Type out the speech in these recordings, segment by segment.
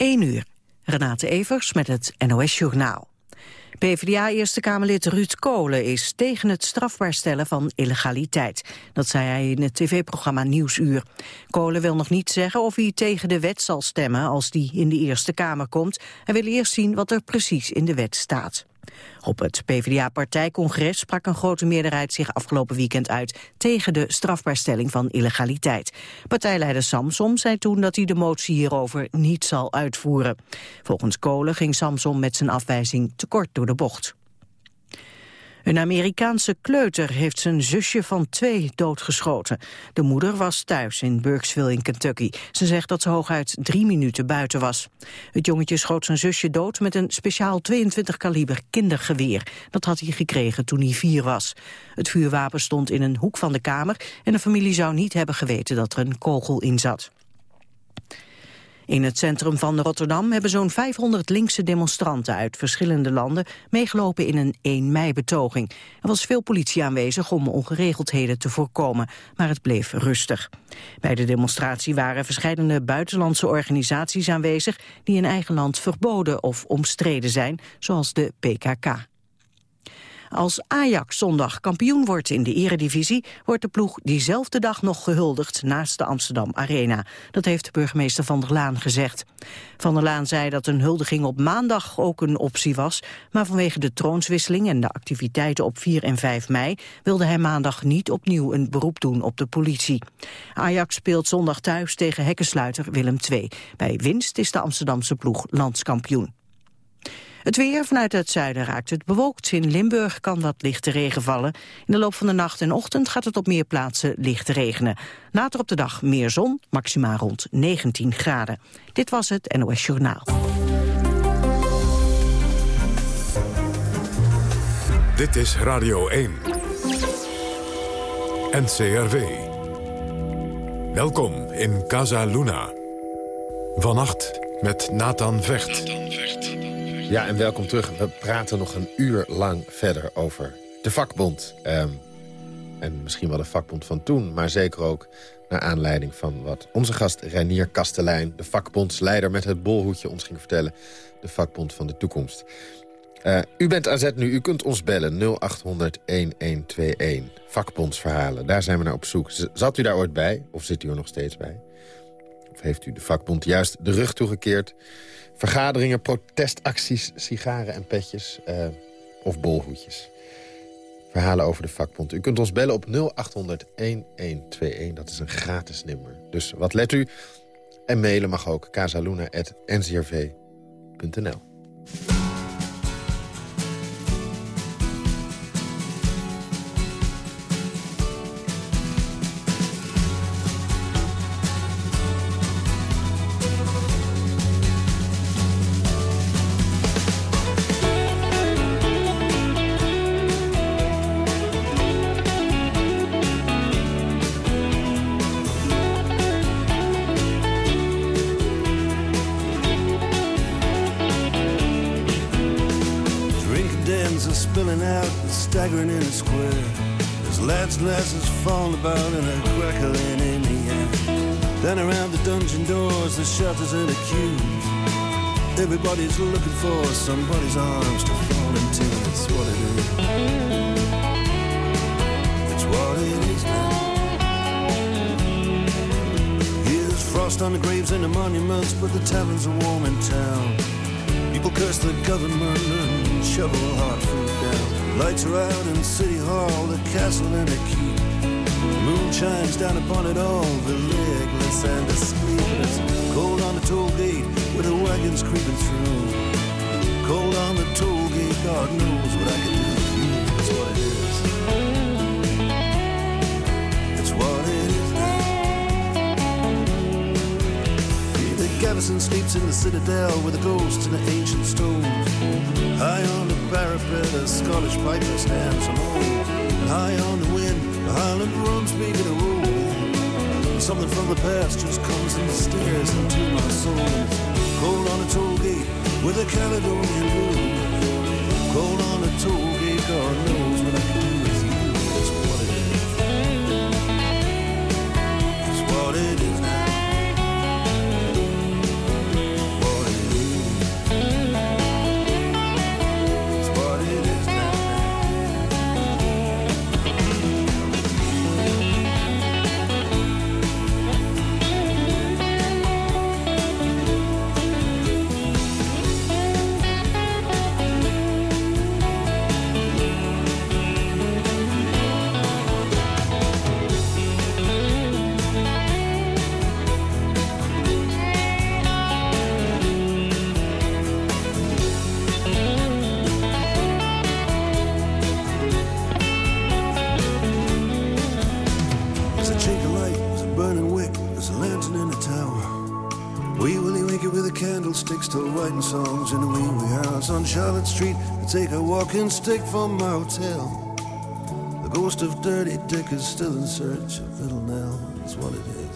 1 uur. Renate Evers met het NOS Journaal. PvdA-Eerste Kamerlid Ruud Kolen is tegen het strafbaar stellen van illegaliteit. Dat zei hij in het tv-programma Nieuwsuur. Kolen wil nog niet zeggen of hij tegen de wet zal stemmen als die in de Eerste Kamer komt. Hij wil eerst zien wat er precies in de wet staat. Op het PvdA-partijcongres sprak een grote meerderheid zich afgelopen weekend uit tegen de strafbaarstelling van illegaliteit. Partijleider Samsom zei toen dat hij de motie hierover niet zal uitvoeren. Volgens Kolen ging Samsom met zijn afwijzing tekort door de bocht. Een Amerikaanse kleuter heeft zijn zusje van twee doodgeschoten. De moeder was thuis in Burksville in Kentucky. Ze zegt dat ze hooguit drie minuten buiten was. Het jongetje schoot zijn zusje dood met een speciaal 22 kaliber kindergeweer. Dat had hij gekregen toen hij vier was. Het vuurwapen stond in een hoek van de kamer... en de familie zou niet hebben geweten dat er een kogel in zat. In het centrum van Rotterdam hebben zo'n 500 linkse demonstranten uit verschillende landen meegelopen in een 1 mei-betoging. Er was veel politie aanwezig om ongeregeldheden te voorkomen, maar het bleef rustig. Bij de demonstratie waren verschillende buitenlandse organisaties aanwezig die in eigen land verboden of omstreden zijn, zoals de PKK. Als Ajax zondag kampioen wordt in de eredivisie... wordt de ploeg diezelfde dag nog gehuldigd naast de Amsterdam Arena. Dat heeft burgemeester Van der Laan gezegd. Van der Laan zei dat een huldiging op maandag ook een optie was... maar vanwege de troonswisseling en de activiteiten op 4 en 5 mei... wilde hij maandag niet opnieuw een beroep doen op de politie. Ajax speelt zondag thuis tegen hekkensluiter Willem II. Bij winst is de Amsterdamse ploeg landskampioen. Het weer vanuit het zuiden raakt het bewolkt. In Limburg kan wat lichte regen vallen. In de loop van de nacht en ochtend gaat het op meer plaatsen licht regenen. Later op de dag meer zon, maximaal rond 19 graden. Dit was het NOS Journaal. Dit is Radio 1. NCRV. Welkom in Casa Luna. Vannacht met Nathan Vecht. Ja, en welkom terug. We praten nog een uur lang verder over de vakbond. Ehm, en misschien wel de vakbond van toen, maar zeker ook naar aanleiding van wat onze gast Reinier Kastelein... de vakbondsleider met het bolhoedje ons ging vertellen. De vakbond van de toekomst. Uh, u bent AZ nu, u kunt ons bellen 0800-1121. Vakbondsverhalen, daar zijn we naar op zoek. Zat u daar ooit bij, of zit u er nog steeds bij? Of heeft u de vakbond juist de rug toegekeerd... Vergaderingen, protestacties, sigaren en petjes uh, of bolhoedjes. Verhalen over de vakbond. U kunt ons bellen op 0800-1121. Dat is een gratis nummer. Dus wat let u? En mailen mag ook casaluna.ncrv.nl. shelters and accused. Everybody's looking for somebody's arms to fall into. It's what it is. It's what it is now. Here's frost on the graves and the monuments, but the taverns are warm in town. People curse the government and shovel hard food down. Lights are out in City Hall, the castle and the keep. The moon shines down upon it all, the legless and the sleepless. Cold on the toll gate with the wagons creeping through. Cold on the toll gate, God knows what I can do. That's what it is. That's what it is. Peter Gavison sleeps in the citadel with the ghosts and the ancient stones. High on the parapet, a Scottish piper stands alone. high on the wind, the Highland drums begin to roll. Something from the past just comes and stares into my soul. Cold on a toll gate with a Caledonian moon. Cold on a toll gate, God knows candlesticks still writing songs in a wee wee house on Charlotte Street. I take a walking stick from my hotel. The ghost of Dirty Dick is still in search of Little Nell. That's what it is.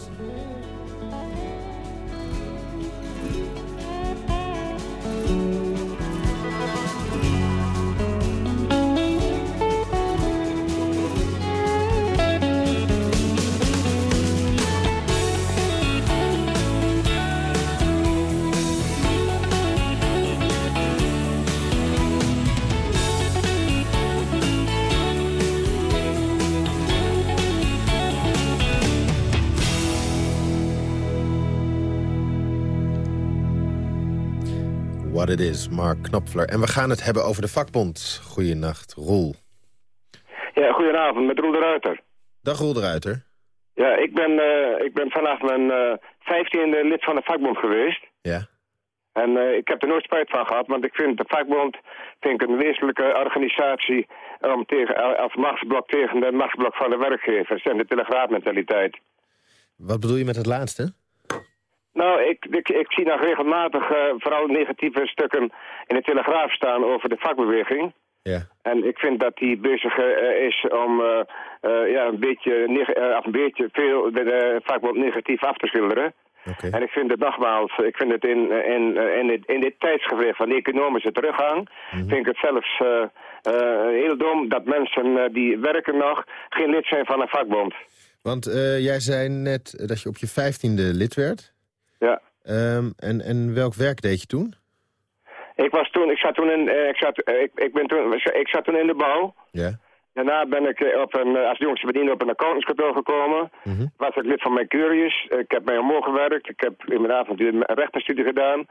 It Is, Mark Knopfler. En we gaan het hebben over de vakbond. Goeienacht, Roel. Ja, goedenavond, met Roel de Ruiter. Dag Roel de Ruiter. Ja, ik ben, eh, ik ben vanaf mijn eh, vijftiende lid van de vakbond geweest. Ja. En eh, ik heb er nooit spijt van gehad, want ik vind de vakbond vind ik een wezenlijke organisatie om tegen, als machtsblok tegen de machtsblok van de werkgevers en de telegraafmentaliteit. Wat bedoel je met het laatste? Nou, ik, ik, ik zie nog regelmatig eh, vooral negatieve stukken in de Telegraaf staan over de vakbeweging. Ja. En ik vind dat die bezig eh, is om eh, ja, een, beetje, een beetje veel de, de vakbond negatief af te schilderen. Oké. En ik vind het nogmaals, ik vind het in, in, in, dit, in dit van economische teruggang, vind ik het zelfs heel dom dat mensen die werken nog geen lid zijn van een vakbond. Want jij zei net dat je op je vijftiende lid werd. Ja. Ehm, en, en welk werk deed je toen? Ik was toen, ik zat toen in, eh, ik zat, eh, ik, ik ben toen, ik zat toen in de bouw. Ja. Daarna ben ik eh, op een, als jongste bediende op een accountantskantoor gekomen. Mhm. Was ik lid van Mercurius. Ik heb bij omhoog gewerkt. Ik heb in mijn avontuur een rechtenstudie gedaan.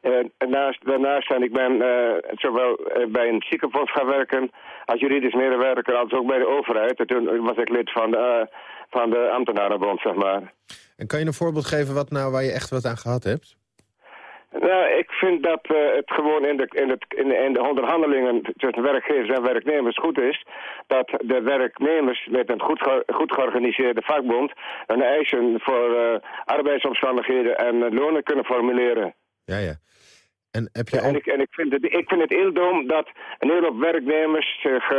Eh, daarnaast, daarnaast en ik ben eh, zowel eh, bij een ziekenfonds gaan werken als juridisch medewerker als ook bij de overheid. En toen was ik lid van de, van de ambtenarenbond, zeg maar. En kan je een voorbeeld geven wat nou, waar je echt wat aan gehad hebt? Nou, ik vind dat het gewoon in de, in, het, in, de, in de onderhandelingen tussen werkgevers en werknemers goed is... dat de werknemers met een goed, ge- goed georganiseerde vakbond... hun eisen voor arbeidsomstandigheden en lonen kunnen formuleren. Ja, ja. En heb je En, ook... ik, en ik, vind het, ik vind het heel dom dat een hele hoop werknemers zich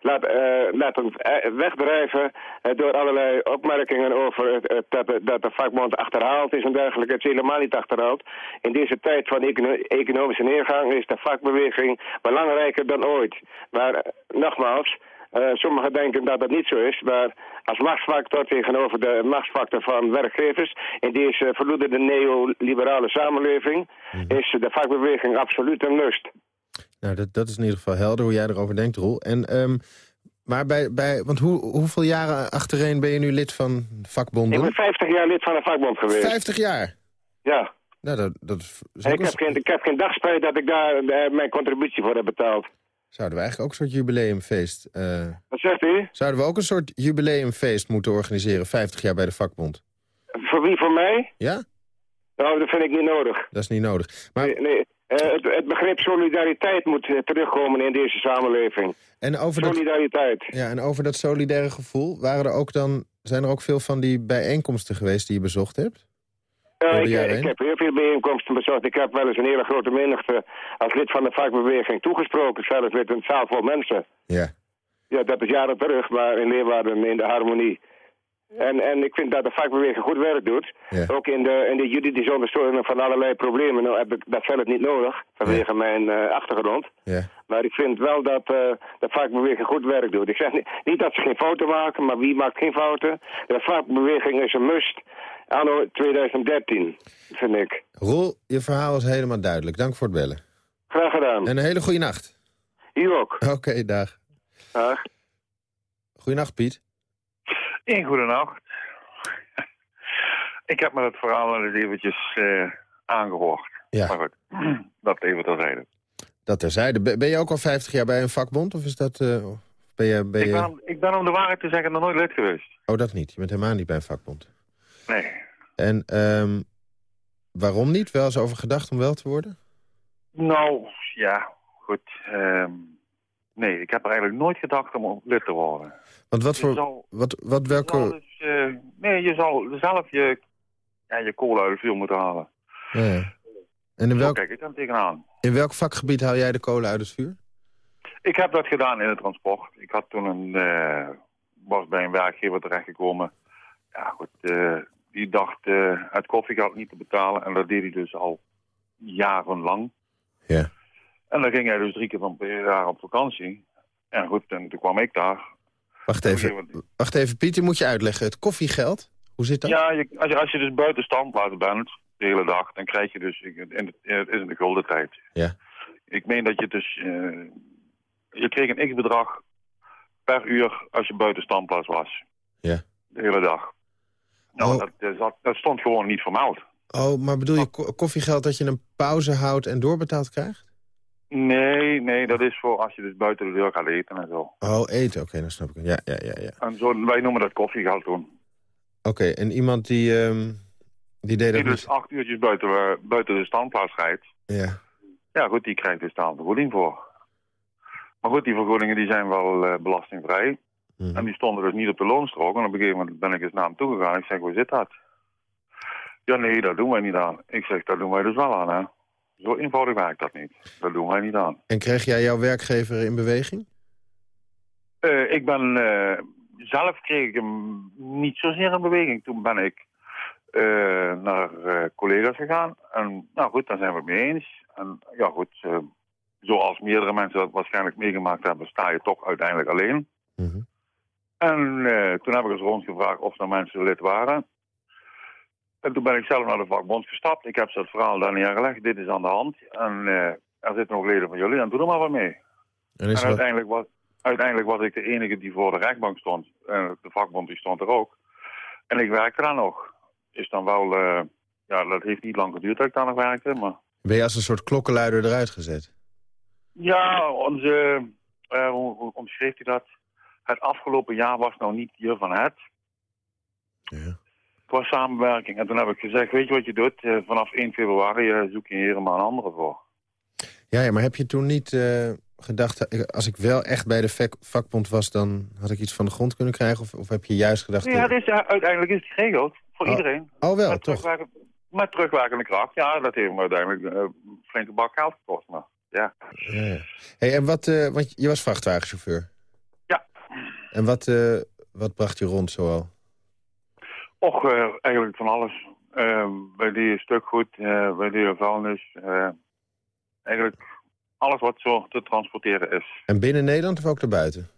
laat, eh, laten eh, wegdrijven eh, door allerlei opmerkingen over het, dat, de, dat de vakbond achterhaald is en dergelijke. Het is helemaal niet achterhaald. In deze tijd van econo- economische neergang is de vakbeweging belangrijker dan ooit. Maar nogmaals, eh, sommigen denken dat dat niet zo is, maar als machtsfactor tegenover de machtsfactor van werkgevers in deze verloederde neoliberale samenleving is de vakbeweging absoluut een lust. Nou, dat, dat is in ieder geval helder hoe jij erover denkt, Roel. En, ehm, maar bij, bij, want hoe, hoeveel jaren achtereen ben je nu lid van Ik vakbonden? ben 50 jaar lid van een vakbond geweest. 50 jaar? Ja. Nou, dat, dat is, ik heb, een- geen, ik heb geen dag spijt dat ik daar eh, mijn contributie voor heb betaald. Zouden we eigenlijk ook een soort jubileumfeest... eh, Wat zegt u? zouden we ook een soort jubileumfeest moeten organiseren, 50 jaar bij de vakbond? Voor wie? Voor mij? Ja? Nou, dat vind ik niet nodig. Dat is niet nodig. Maar, Nee, nee. Eh, het, het begrip solidariteit moet eh, terugkomen in deze samenleving. en, over dat, Solidariteit. ja, en over dat solidaire gevoel, waren er ook dan, zijn er ook veel van die bijeenkomsten geweest die je bezocht hebt? De ik, heen? heb heel veel bijeenkomsten bezocht. Ik heb wel eens een hele grote menigte als lid van de vakbeweging toegesproken. Zelfs met een zaal vol mensen. Ja. Ja, dat is jaren terug, maar in Leeuwarden in de harmonie. En, en ik vind dat de vakbeweging goed werk doet. Ja. Ook in de, in de juridische ondersteuning van allerlei problemen. Nou heb ik dat zelf niet nodig, vanwege mijn eh, achtergrond. Ja. Maar ik vind wel dat eh, de vakbeweging goed werk doet. Ik zeg niet, niet dat ze geen fouten maken, maar wie maakt geen fouten? De vakbeweging is een must anno 2013, vind ik. Roel, je verhaal is helemaal duidelijk. Dank voor het bellen. Graag gedaan. En een hele goede nacht. U ook. Oké, dag. Dag. Goeienacht, Piet. Een goede nacht. Ik heb me het verhaal wel eens eventjes eh, aangehoord. Ja. Maar goed, dat even terzijde. Dat terzijde. Ben ben je ook al 50 jaar bij een vakbond? Of is dat... eh, ben je, ben Ik, je... ben, ik ben om de waarheid te zeggen nog nooit lid geweest. Oh, dat niet. Je bent helemaal niet bij een vakbond. Nee. En ehm, waarom niet? Wel eens over gedacht om wel te worden? Nou, ja, goed. ehm, nee, ik heb er eigenlijk nooit gedacht om lid te worden. Want wat Je voor... zal- Wat, wat Je welke... dus, eh, nee, je zal zelf je, ja, je kool uit het vuur moeten halen. Ja. En in Zo welk, kijk ik dan tegenaan. in welk vakgebied haal jij de kolen uit het vuur? Ik heb dat gedaan in het transport. Ik had toen een, eh, was bij een werkgever terechtgekomen. Ja, goed, eh, die dacht eh, het koffiegeld niet te betalen. En dat deed hij dus al jarenlang. Ja. En dan ging hij dus drie keer van per jaar op vakantie. En goed, en toen kwam ik daar. Wacht even, wacht even, Pieter, moet je uitleggen. Het koffiegeld, hoe zit dat? Ja, je, als, je, als je dus buiten standplaats bent, de hele dag, dan krijg je dus, in het is in de gulden tijd. Ja. Ik meen dat je dus, eh, je kreeg een x-bedrag per uur als je buiten standplaats was. Ja. De hele dag. Nou, Oh. dat, dat, dat stond gewoon niet vermeld. Oh, maar bedoel je ko- koffiegeld dat je een pauze houdt en doorbetaald krijgt? Nee, nee, dat is voor als je dus buiten de deur gaat eten en zo. Oh, eten, oké, dan snap ik het. Ja, ja, ja, ja. En zo, wij noemen dat koffiegeld toen. Oké, en iemand die, ehm, die deed Die dat dus niet... acht uurtjes buiten, eh, buiten de standplaats rijdt. Ja, Ja, goed, die krijgt dus daar een vergoeding voor. Maar goed, die vergoedingen die zijn wel eh, belastingvrij. Mhm. En die stonden dus niet op de loonstrook. En op een gegeven moment ben ik eens naar hem toegegaan. Ik zeg, hoe zit dat? Ja, nee, dat doen wij niet aan. Ik zeg, dat doen wij dus wel aan, hè. Zo eenvoudig werkt dat niet. Dat doen wij niet aan. En kreeg jij jouw werkgever in beweging? Eh, ik ben... eh, zelf kreeg ik hem niet zozeer in beweging. Toen ben ik eh, naar collega's gegaan. En nou goed, daar zijn we het mee eens. En ja goed, zoals meerdere mensen dat waarschijnlijk meegemaakt hebben... sta je toch uiteindelijk alleen. Mhm. En eh, toen heb ik eens rondgevraagd of er mensen lid waren. En toen ben ik zelf naar de vakbond gestapt. Ik heb ze het verhaal daar neergelegd. Dit is aan de hand. En eh, er zitten nog leden van jullie en doe er maar wat mee. En uiteindelijk was, uiteindelijk was ik de enige die voor de rechtbank stond. En de vakbond die stond er ook. En ik werkte daar nog. Is dan wel... eh, ja, dat heeft niet lang geduurd dat ik daar nog werkte, maar... ben je als een soort klokkenluider eruit gezet? Ja, onze, eh, hoe, hoe omschreef hij dat? Het afgelopen jaar was nou niet je van het. Ja. Qua samenwerking. En toen heb ik gezegd, weet je wat je doet? Eh, vanaf 1 februari eh, zoek je hier maar een andere voor. Ja, ja, maar heb je toen niet eh, gedacht... als ik wel echt bij de vak- vakbond was... dan had ik iets van de grond kunnen krijgen? Of, of heb je juist gedacht... Ja, is, uiteindelijk is het geregeld. Voor Oh, iedereen. oh wel, met, toch? met terugwerkende kracht. Ja, dat heeft me uiteindelijk een flinke bak geld gekost. Maar ja. Ja, ja. Hey, en wat, want je was vrachtwagenchauffeur. En wat, eh, wat bracht je rond zoal? Och, eh, eigenlijk van alles. Wij deden stukgoed, wij deden vuilnis. eh, eigenlijk alles wat zo te transporteren is. En binnen Nederland of ook daarbuiten?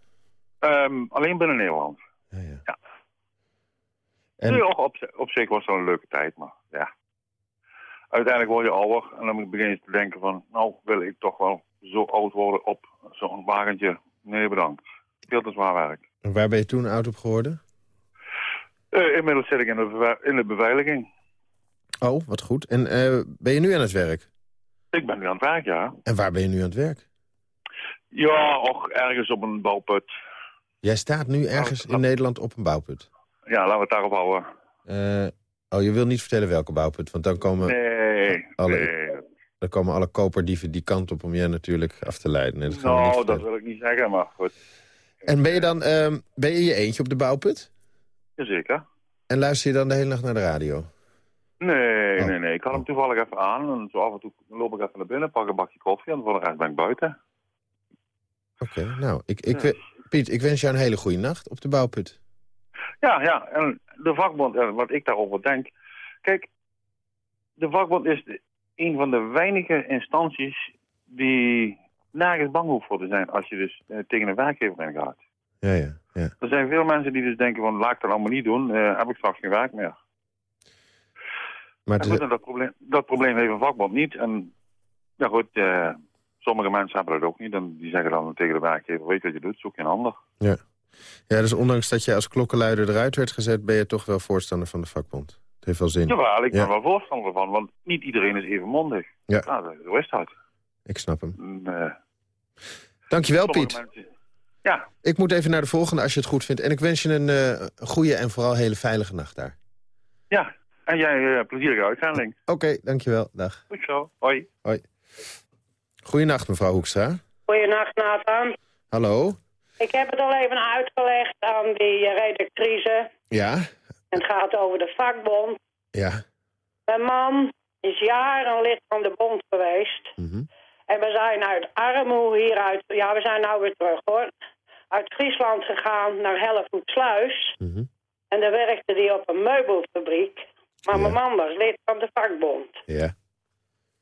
Ehm, alleen binnen Nederland. Ja, ja. Ja. En, Nee, op, op zich was het een leuke tijd, maar ja. Uiteindelijk word je ouder en dan begin je te denken van... nou, wil ik toch wel zo oud worden op zo'n wagentje? Nee, bedankt. Veel te zwaar werk. en waar ben je toen oud op geworden? Eh, inmiddels zit ik in de, in de beveiliging. Oh, wat goed. En eh, ben je nu aan het werk? Ik ben nu aan het werk, ja. En waar ben je nu aan het werk? Ja, och, ergens op een bouwput. Jij staat nu ergens in Nederland op een bouwput. Ja, laten we het daarop houden. Eh, oh, je wil niet vertellen welke bouwput, want dan komen, Nee, alle- nee. dan komen alle koperdieven die kant op om jij natuurlijk af te leiden. Nee, dat Nou, dat wil ik niet zeggen, maar goed. En ben je dan ehm, ben je in je eentje op de bouwput? Jazeker. En luister je dan de hele nacht naar de radio? Nee, Oh. nee, nee. Ik had hem toevallig even aan. En zo af en toe loop ik even naar binnen, pak een bakje koffie... en voor de rest ben ik buiten. Oké, nou, ik, ik, Ja. Piet, ik wens jou een hele goede nacht op de bouwput. Ja, ja. En de vakbond, wat ik daarover denk... Kijk, de vakbond is de- een van de weinige instanties... die nergens bang hoeft voor te zijn... als je dus eh, tegen een werkgever ingaat. Ja, ja, ja. Er zijn veel mensen die dus denken van... laat ik dat allemaal niet doen, eh, heb ik straks geen werk meer. Maar En het goed, is- en dat, probleem, dat probleem heeft een vakbond niet. En ja goed, eh, sommige mensen hebben dat ook niet. En die zeggen dan tegen de werkgever, weet wat je doet, zoek je een ander. ja. ja, dus ondanks dat je als klokkenluider eruit werd gezet... ben je toch wel voorstander van de vakbond. Het heeft wel zin. Jawel, ik ben Ja. wel voorstander ervan, want niet iedereen is even mondig. Ja. Nou, zo is dat. Ik snap hem. En, eh, Dankjewel, sommige Piet. mensen- Ja, Ik moet even naar de volgende als je het goed vindt. En ik wens je een eh, goede en vooral hele veilige nacht daar. ja. En jij, eh, plezierige uitzending. Oké, dankjewel. Dag. Goed zo. Hoi. Goedenacht, mevrouw Hoekstra. Goedenacht, Nathan. Hallo. Ik heb het al even uitgelegd aan die redactrice. Ja, Het gaat over de vakbond. ja. Mijn man is jaren lid van de bond geweest. Mhm. En we zijn uit armoe hieruit... Ja, we zijn nou weer terug, hoor. Uit Friesland gegaan naar Hellevoetsluis. Mhm. En daar werkte hij op een meubelfabriek. Maar Ja. mijn man was lid van de vakbond. Ja.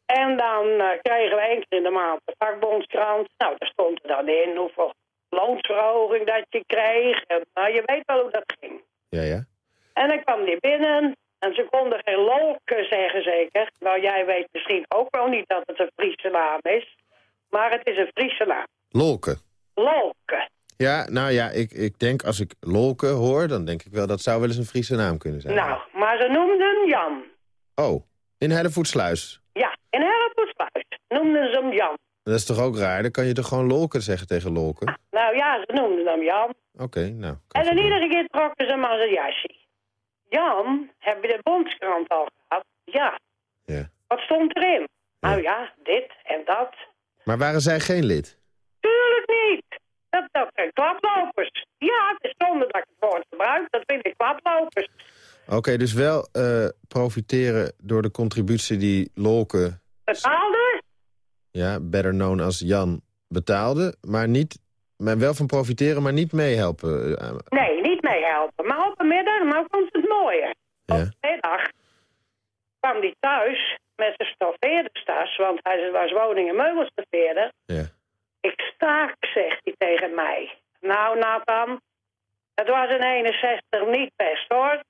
En dan eh, kregen we één keer in de maand de vakbondskrant. Nou, daar stond er dan in hoeveel loonsverhoging dat je kreeg. En, nou, je weet wel hoe dat ging. Ja, ja. En dan kwam die binnen. En ze konden geen lolke zeggen zeker. Nou, jij weet misschien ook wel niet dat het een Friese naam is. Maar het is een Friese naam. Lolke. Lolke. Ja, nou ja, ik, ik denk als ik Lolke hoor, dan denk ik wel dat zou wel eens een Friese naam kunnen zijn. Nou, maar ze noemden hem Jan. Oh, in Hellevoetsluis. Ja, in Hellevoetsluis noemden ze hem Jan. Dat is toch ook raar? Dan kan je toch gewoon Lolke zeggen tegen Lolke? Nou ja, ze noemden hem Jan. Oké, nou. En dan gebeuren. iedere keer trokken ze hem aan zijn jasje. Jan, heb je de bondskrant al gehad? Ja. Ja. Wat stond erin? Nou ja, dit en dat. Maar waren zij geen lid? Tuurlijk niet. Dat, dat zijn klaplopers. Ja, het is zonde dat ik het woord gebruik. Dat vind ik klaplopers. Oké, dus wel eh, profiteren door de contributie die Lolke, Betaalde? ja, better known als Jan, betaalde. Maar, niet, maar wel van profiteren, maar niet meehelpen. eh, Nee, niet meehelpen. Maar op een middag, nou komt het mooie. Ja. Op een middag kwam hij thuis met zijn stoffeerderstas, want hij was woning- en meubelstoffeerder. ja. Ik staak, zegt hij tegen mij. Nou, Nathan, het was een 61 niet best, hoor.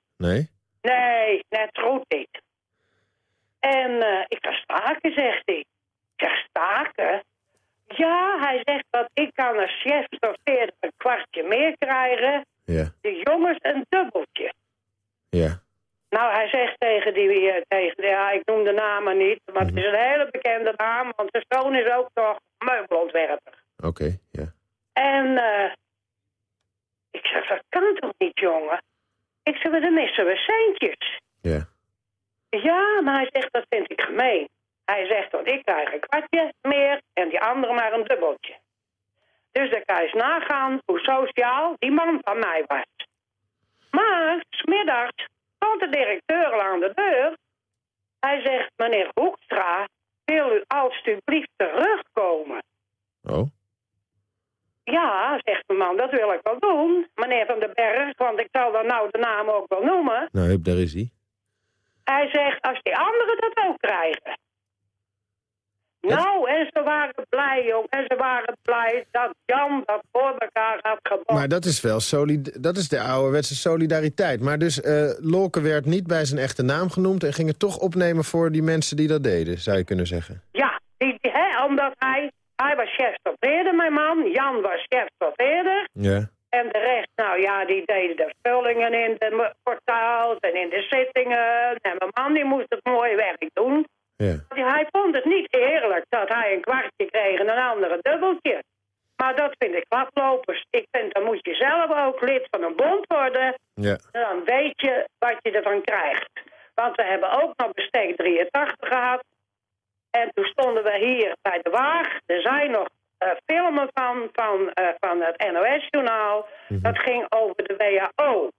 Nee, net goed niet. En eh, ik ga staken, zegt hij. Ik zeg, staken? Ja, hij zegt dat ik kan als chef sorteerder een kwartje meer krijgen. Ja. De jongens een dubbeltje. Ja. Nou, hij zegt tegen die, eh, tegen de, ja, ik noem de namen niet, maar het is een hele bekende naam, want zijn zoon is ook nog meubelontwerper. Oké, ja. En eh, ik zeg, dat kan toch niet, jongen? Ik zeg, dan missen we centjes. Ja. Ja, maar hij zegt, dat vind ik gemeen. Hij zegt, want ik krijg een kwartje meer en die andere maar een dubbeltje. Dus dan kan je eens nagaan hoe sociaal die man van mij was. Maar, smiddags komt de directeur al aan de deur. Hij zegt, meneer Hoekstra, wil u alstublieft terugkomen? Oh? Ja, zegt de man, dat wil ik wel doen, meneer Van den Berg, want ik zal dan nou de naam ook wel noemen. Nou, hup, daar is hij. Hij zegt, als die anderen dat ook krijgen. Nou, en ze waren blij, jong. En ze waren blij dat Jan dat voor elkaar had gebonden. Maar dat is wel solid dat is de ouderwetse solidariteit. Maar dus eh Lolke werd niet bij zijn echte naam genoemd... en ging het toch opnemen voor die mensen die dat deden, zou je kunnen zeggen. Ja, die, die- hè, omdat hij... Hij was chef stoffeerder, mijn man. Jan was chef stoffeerder. Ja. En de rest, nou ja, die deden de vullingen in de portaals en in de zittingen. En mijn man die moest het mooie werk doen. Ja. Hij vond het niet eerlijk dat hij een kwartje kreeg en een andere dubbeltje. Maar dat vind ik klaplopers. Ik vind, dan moet je zelf ook lid van een bond worden. Ja. En dan weet je wat je ervan krijgt. Want we hebben ook nog bestek 83 gehad. En toen stonden we hier bij de Waag. Er zijn nog eh, filmen van, van, eh, van het NOS-journaal. Dat ging over de WHO.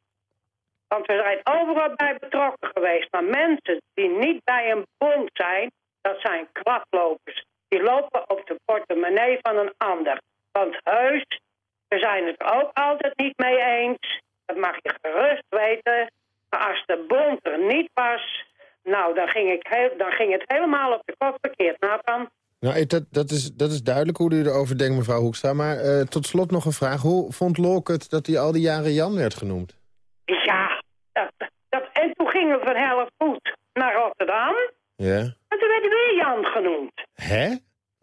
Want we zijn overal bij betrokken geweest. Maar mensen die niet bij een bond zijn, dat zijn klaplopers. Die lopen op de portemonnee van een ander. Want heus, we zijn het ook altijd niet mee eens. Dat mag je gerust weten. Maar als de bond er niet was, nou, dan ging, ik heel, dan ging het helemaal op de kop verkeerd. Nathan, Nou, dat, dat, is, dat is duidelijk hoe u erover denkt, mevrouw Hoekstra. Maar eh, tot slot nog een vraag. Hoe vond Lolke het dat hij al die jaren Jan werd genoemd? ja, dat, dat, en toen gingen we van Hellevoet naar Rotterdam. Ja. En toen werd hij weer Jan genoemd. Hè?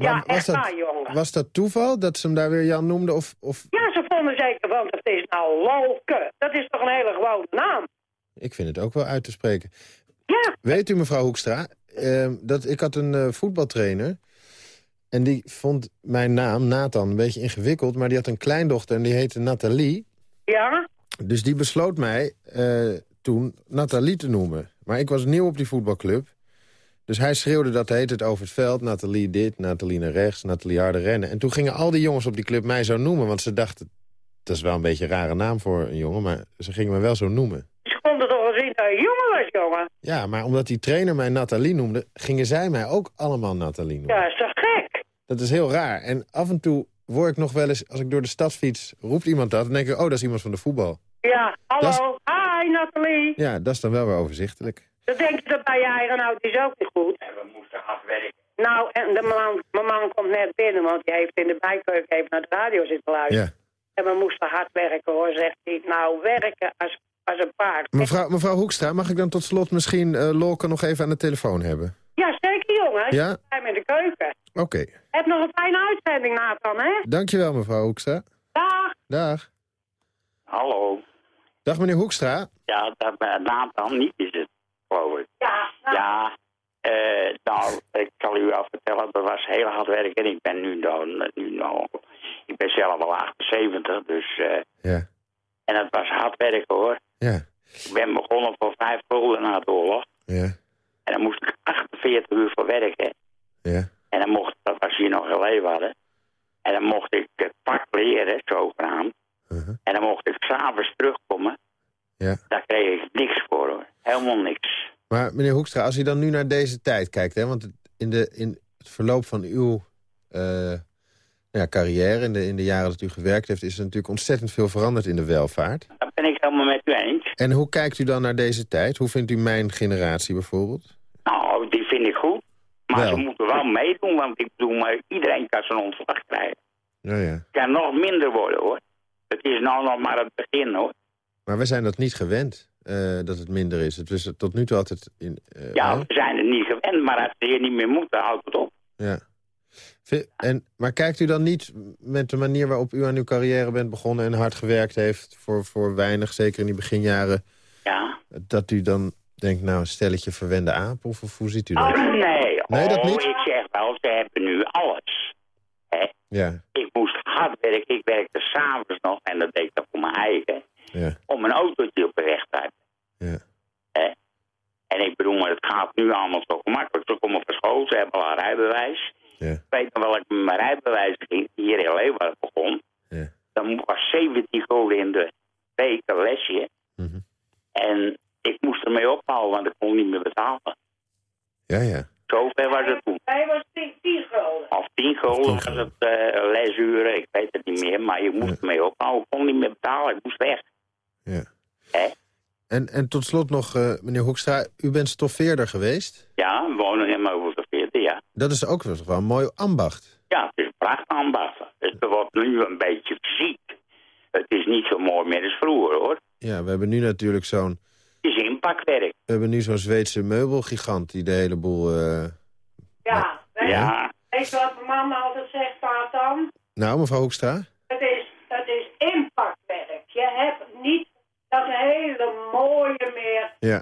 Ja, was, echt dat, waar, jongen. was dat toeval dat ze hem daar weer Jan noemden? Of, of... Ja, ze vonden zeker, want het is nou Lolke. Dat is toch een hele gewone naam? Ik vind het ook wel uit te spreken. Ja, Weet u, mevrouw Hoekstra, eh, dat ik had een eh, voetbaltrainer... en die vond mijn naam, Nathan, een beetje ingewikkeld... maar die had een kleindochter en die heette Nathalie. ja. Dus die besloot mij eh, toen Nathalie te noemen. Maar ik was nieuw op die voetbalclub. Dus hij schreeuwde dat heet het over het veld. Nathalie dit, Nathalie naar rechts, Nathalie harder rennen. En toen gingen al die jongens op die club mij zo noemen. Want ze dachten, dat is wel een beetje een rare naam voor een jongen... maar ze gingen me wel zo noemen. Ze konden toch wel zien dat jongen was, jongen. Ja, maar omdat die trainer mij Nathalie noemde... gingen zij mij ook allemaal Nathalie noemen. Ja, is toch gek? Dat is heel raar. En af en toe word ik nog wel eens... als ik door de stad fiets, roept iemand dat... dan denk ik, oh, dat is iemand van de voetbal. Ja, hallo. Hi, Nathalie. Ja, dat is dan wel weer overzichtelijk. Dan denk je dat bij je eigen auto is ook niet goed. En we moesten hard werken. Nou, en de man, mijn man komt net binnen, want die heeft in de bijkeuken even naar de radio zitten luisteren. Ja. En we moesten hard werken hoor, zegt hij. Nou, werken als, als een paard. Mevrouw, mevrouw Hoekstra, mag ik dan tot slot misschien eh Lolke nog even aan de telefoon hebben? Ja, zeker jongen. Ja? Ik ben in de keuken. Oké. Heb nog een fijne uitzending, Nathan, hè? Dankjewel, mevrouw Hoekstra. Dag. Dag. Hallo. Dag, meneer Hoekstra. Ja, dat uh, Nathan niet is het, geloof ik. Ja, nou, Ja, eh, nou, ik zal u wel vertellen, dat was heel hard werken. Ik ben nu dan, nu nou, ik ben zelf al 78, dus, eh, Ja. en het was hard werken hoor. Ja. Ik ben begonnen voor vijf gulden na de oorlog. Ja. En dan moest ik 48 uur voor werken. Ja. En dan mocht, dat was hier nog heel even hadden. En dan mocht ik het pak leren, zogenaamd. Uh-huh. En dan mocht ik s'avonds terugkomen. Ja. Daar kreeg ik niks voor hoor. Helemaal niks. Maar meneer Hoekstra, als u dan nu naar deze tijd kijkt... Hè, want in, de, in het verloop van uw eh, ja, carrière... In de, in de jaren dat u gewerkt heeft... is er natuurlijk ontzettend veel veranderd in de welvaart. Dat ben ik helemaal met u eens. En hoe kijkt u dan naar deze tijd? Hoe vindt u mijn generatie bijvoorbeeld? Nou, die vind ik goed. Maar Wel. ze moeten wel meedoen, want ik bedoel, maar iedereen kan zijn ontslag krijgen. Ja. Het kan nog minder worden hoor. Het is nou nog maar het begin hoor. Maar we zijn dat niet gewend, eh, dat het minder is. Het is tot nu toe altijd... In, eh, Ja, we zijn het niet gewend, maar als ze hier niet meer moeten, houdt het op. Ja. En, maar kijkt u dan niet met de manier waarop u aan uw carrière bent begonnen... en hard gewerkt heeft voor, voor weinig, zeker in die beginjaren... Ja. dat u dan denkt, nou, een stelletje verwende aap? Of, of hoe ziet u dat? Oh nee, Nee, dat oh, niet? ik zeg wel, ze hebben nu alles. Hè? Ja, Ik moest hard werken, ik werkte s'avonds nog, en dat deed ik dan voor mijn eigen, ja, om een autootje op de weg te hebben. ja. En ik bedoel, maar het gaat nu allemaal zo gemakkelijk. Ze komen van school, ze hebben al een rijbewijs. Ja. Ik weet nog wel, ik met mijn rijbewijs ging, hier in Leeuwarden begon. Ja. Dan was 17 gulden in de week een lesje. Mhm. En ik moest ermee ophouden, want ik kon niet meer betalen. Ja, ja. Zover was het toen. hij was 10 10 gulden. Of 10 gulden was het eh, lesuren, ik weet het niet meer. Maar je moest Ja. ermee ophouden, ik kon niet meer betalen, ik moest weg. Ja. Hè? En, en tot slot nog, eh, meneer Hoekstra, u bent stoffeerder geweest. Ja, we wonen in Mogelverveerde, ja. Dat is ook wel een mooi ambacht. Ja, het is een prachtig ambacht. Het wordt nu een beetje fysiek. Het is niet zo mooi meer als vroeger, hoor. Ja, we hebben nu natuurlijk zo'n Het is inpakwerk. we hebben nu zo'n Zweedse meubelgigant... die de hele boel... eh, Ja, weet, Ja, weet je wat mijn man altijd zegt, Nathan? Nou, mevrouw Hoekstra? Het is, het is impactwerk. Je hebt niet dat hele mooie meer. Ja,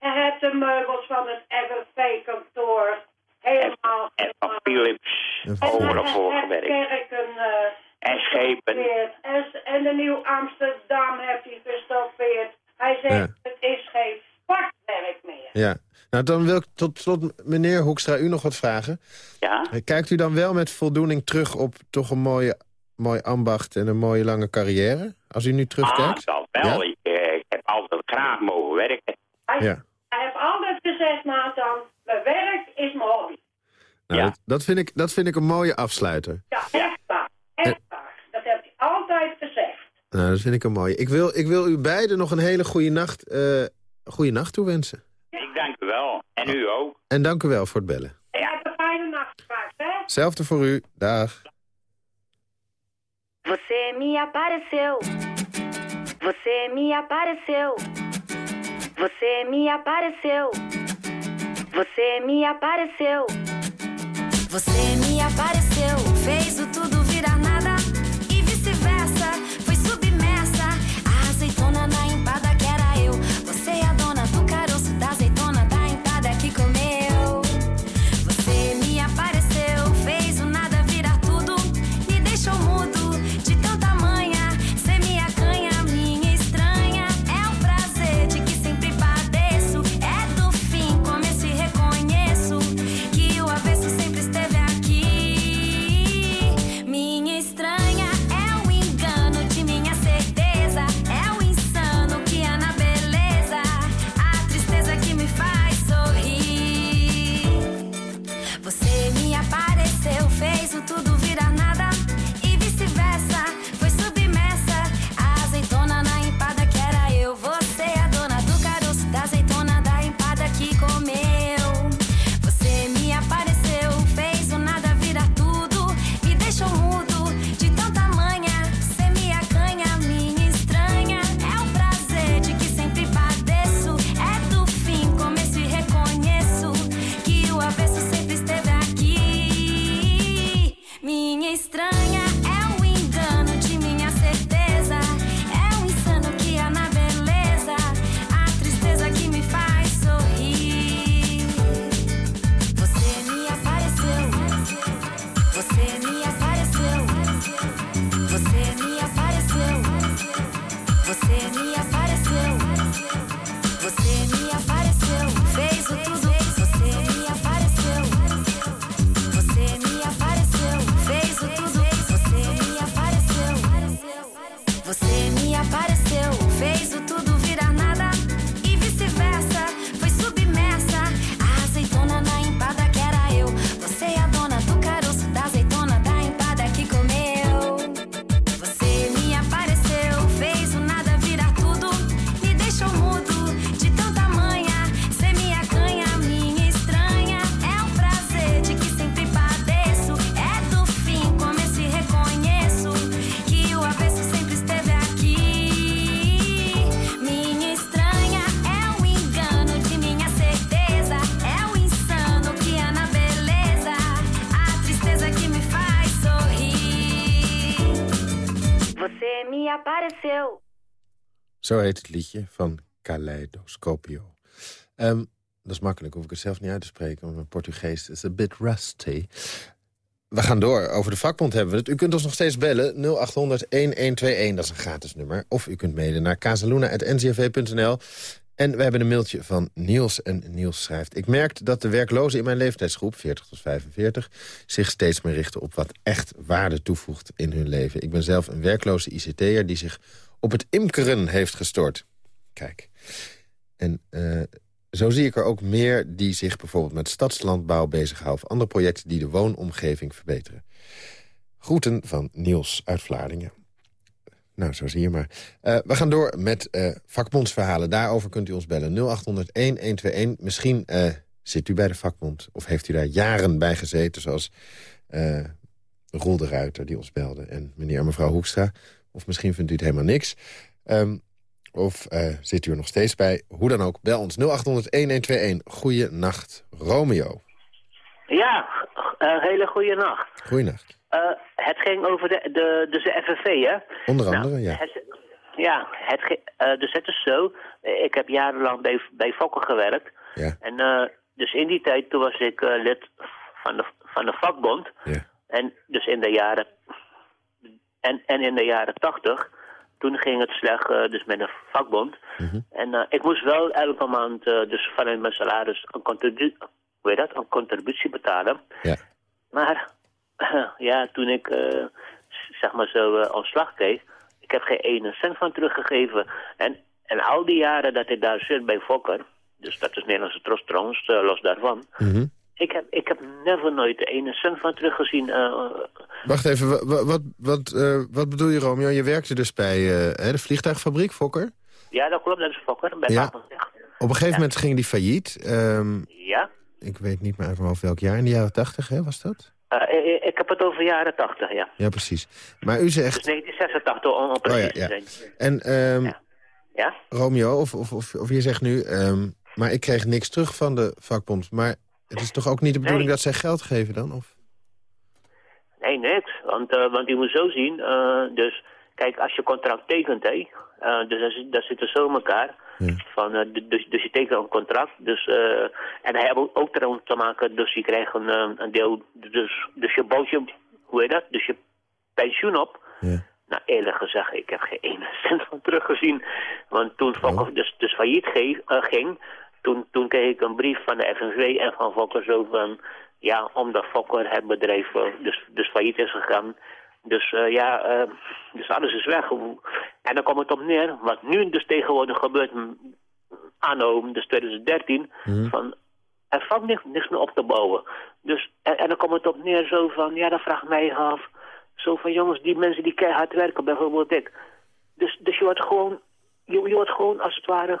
je hebt de meubels van het FNV-kantoor helemaal en van. Philips En overal En voor je hebt gewerkt. kerken eh, En schepen. En, en de Nieuw Amsterdam heeft hij gestoffeerd. Hij zegt, Ja. het is geen vakwerk meer. ja. Nou, dan wil ik tot slot, meneer Hoekstra, u nog wat vragen. Ja, Kijkt u dan wel met voldoening terug op toch een mooie, mooi ambacht... en een mooie lange carrière? Als u nu ah, terugkijkt? dat wel. Ja? Ik, eh, ik heb altijd graag mogen werken. Hij, Ja. hij heeft altijd gezegd, Nathan, mijn werk is mijn hobby. Nou, Ja. dat, dat, vind ik, dat vind ik een mooie afsluiter. Ja, echt waar. Echt waar. Dat heeft hij altijd gezegd. Nou, dat vind ik een mooie. Ik wil, ik wil u beiden nog een hele goede nacht, eh goede nacht toewensen. Ik dank u wel. En u ook. En dank u wel voor het bellen. Hebt een fijne nacht gehad, hè? Hetzelfde voor u. Dag. Você me apareceu. Você me apareceu. Você me apareceu. Você me apareceu. Você me apareceu. Zo heet het liedje van Kaleidoscopio. Ehm, dat is makkelijk, hoef ik het zelf niet uit te spreken... want mijn Portugees is a bit rusty. We gaan door. Over de vakbond hebben we het. U kunt ons nog steeds bellen. 0800-1121, dat is een gratis nummer. Of u kunt mailen naar casaluna.ncv.nl. En we hebben een mailtje van Niels. En Niels schrijft... Ik merk dat de werklozen in mijn leeftijdsgroep, 40 tot 45... zich steeds meer richten op wat echt waarde toevoegt in hun leven. Ik ben zelf een werkloze ICT'er die zich op het imkeren heeft gestort. Kijk. En uh, zo zie ik er ook meer die zich bijvoorbeeld met stadslandbouw bezighouden... of andere projecten die de woonomgeving verbeteren. Groeten van Niels uit Vlaardingen. Nou, zo zie je maar. Uh, we gaan door met uh, vakbondsverhalen. Daarover kunt u ons bellen. 0800-1121. Misschien zit u bij de vakbond. Of heeft u daar jaren bij gezeten. Zoals Roel de Ruiter die ons belde. En meneer en mevrouw Hoekstra. Of misschien vindt u het helemaal niks. Um, of zit u er nog steeds bij? Hoe dan ook, bel ons 0800-1121. Goeienacht, Romeo. Ja, hele goede nacht. Goeienacht. Uh, het ging over de, de, dus de FNV, hè? Onder andere, nou, ja. Het, ja, het, uh, dus het is zo. Ik heb jarenlang bij, bij Fokker gewerkt. Ja. En uh, dus in die tijd, toen was ik lid van de, van de vakbond. Ja. En dus in de jaren... En, en in de jaren tachtig, toen ging het slecht dus met de vakbond. Mm -hmm. En ik moest wel elke maand dus vanuit mijn salaris een contributie, dat, een betalen. Ja. Maar ja, toen ik zeg maar zo ontslag kreeg, ik heb geen ene cent van teruggegeven. En, en al die jaren dat ik daar zit bij Fokker, dus dat is Nederlandse Trost trouwens, los daarvan. Mm -hmm. Ik, heb, ik heb never nooit de ene cent van teruggezien. Wacht even, wat, wat, wat, wat bedoel je Romeo? Je werkte dus bij de vliegtuigfabriek Fokker? Ja, dat klopt, dat is Fokker, bij ja. Op een gegeven ja. moment ging die failliet. Um, ja. Ik weet niet meer uit mijn hoofd welk jaar, in de jaren tachtig, hè, was dat? Ik, ik heb het over jaren 80, ja. Ja, precies. Maar u zegt... Dus 1986 om precies oh, ja, zijn. En um, ja. ja. Romeo, of, of, of, of je zegt nu... Um, maar ik kreeg niks terug van de vakbond. Maar het is toch ook niet de bedoeling nee. dat zij geld geven dan? Of? Nee, niks. Want, uh, want je moet zo zien. dus kijk, als je contract tekent, hè, dus dat zit er zo in elkaar... Ja. Van, dus, dus je tekent een contract. Dus, en hij heeft ook, erom te maken, dus je krijgt een, een deel, dus, dus je bouwt je, hoe heet dat, dus je pensioen op. Ja. Nou, eerlijk gezegd, ik heb geen ene cent van teruggezien. Want toen Fokker Oh. dus, dus failliet ging, toen, toen kreeg ik een brief van de FNV en van Fokker zo van, ja, omdat Fokker het bedrijf dus, dus failliet is gegaan, dus uh, ja, uh, dus alles is weg. En dan komt het op neer, wat nu dus tegenwoordig gebeurt, anno, dus 2013, mm. van er valt niks, niks meer op te bouwen. Dus, en, en dan komt het op neer zo van, ja, dan vraagt mij af, zo van jongens, die mensen die keihard werken, bijvoorbeeld ik. Dus, dus je wordt gewoon, je, je wordt gewoon als het ware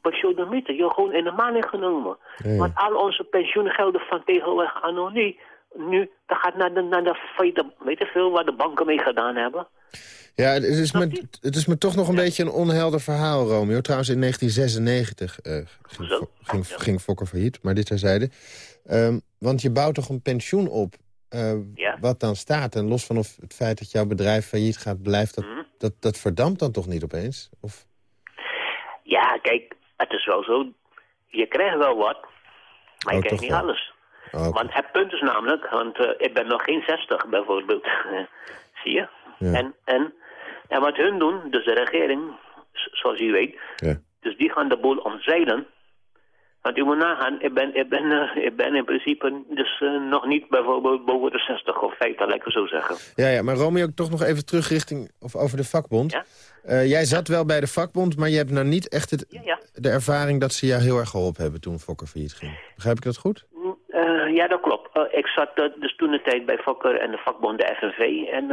pensioenemieten. Je gewoon in de maling genomen. Ja. Want al onze pensioengelden van tegenwoordig anno nu, nu, dat gaat naar de, naar de weet je veel, waar de banken mee gedaan hebben. Ja, het is, me, het is me toch nog een ja. beetje een onhelder verhaal, Romeo. Trouwens, in 1996 uh, ging, ging, Fokker failliet, maar dit terzijde. Um, want je bouwt toch een pensioen op, uh, Ja. wat dan staat. En los van of het feit dat jouw bedrijf failliet gaat, blijft dat, Mhm. dat, dat verdampt dan toch niet opeens? Of, Ja, kijk, het is wel zo, je krijgt wel wat, maar je Oh, krijgt niet wel. alles. oh, oké. Want het punt is namelijk, want eh, ik ben nog geen 60 bijvoorbeeld, zie je? Ja. En, en, en wat hun doen, dus de regering, zoals u weet, Ja. dus die gaan de boel omzeilen. Want u moet nagaan, ik ben, ik ben, eh, ik ben in principe dus eh, nog niet bijvoorbeeld boven de 60 of 50, laat ik het zo zeggen. Ja, ja, maar Romeo, toch nog even terug richting, of over de vakbond. Ja. Eh, jij zat wel bij de vakbond, maar je hebt nou niet echt het, Ja, ja. de ervaring dat ze jou heel erg geholpen hebben toen Fokker failliet ging. Begrijp ik dat goed? Mm, ja, dat klopt. Ik zat dus toen de tijd bij Fokker en de vakbond de FNV. En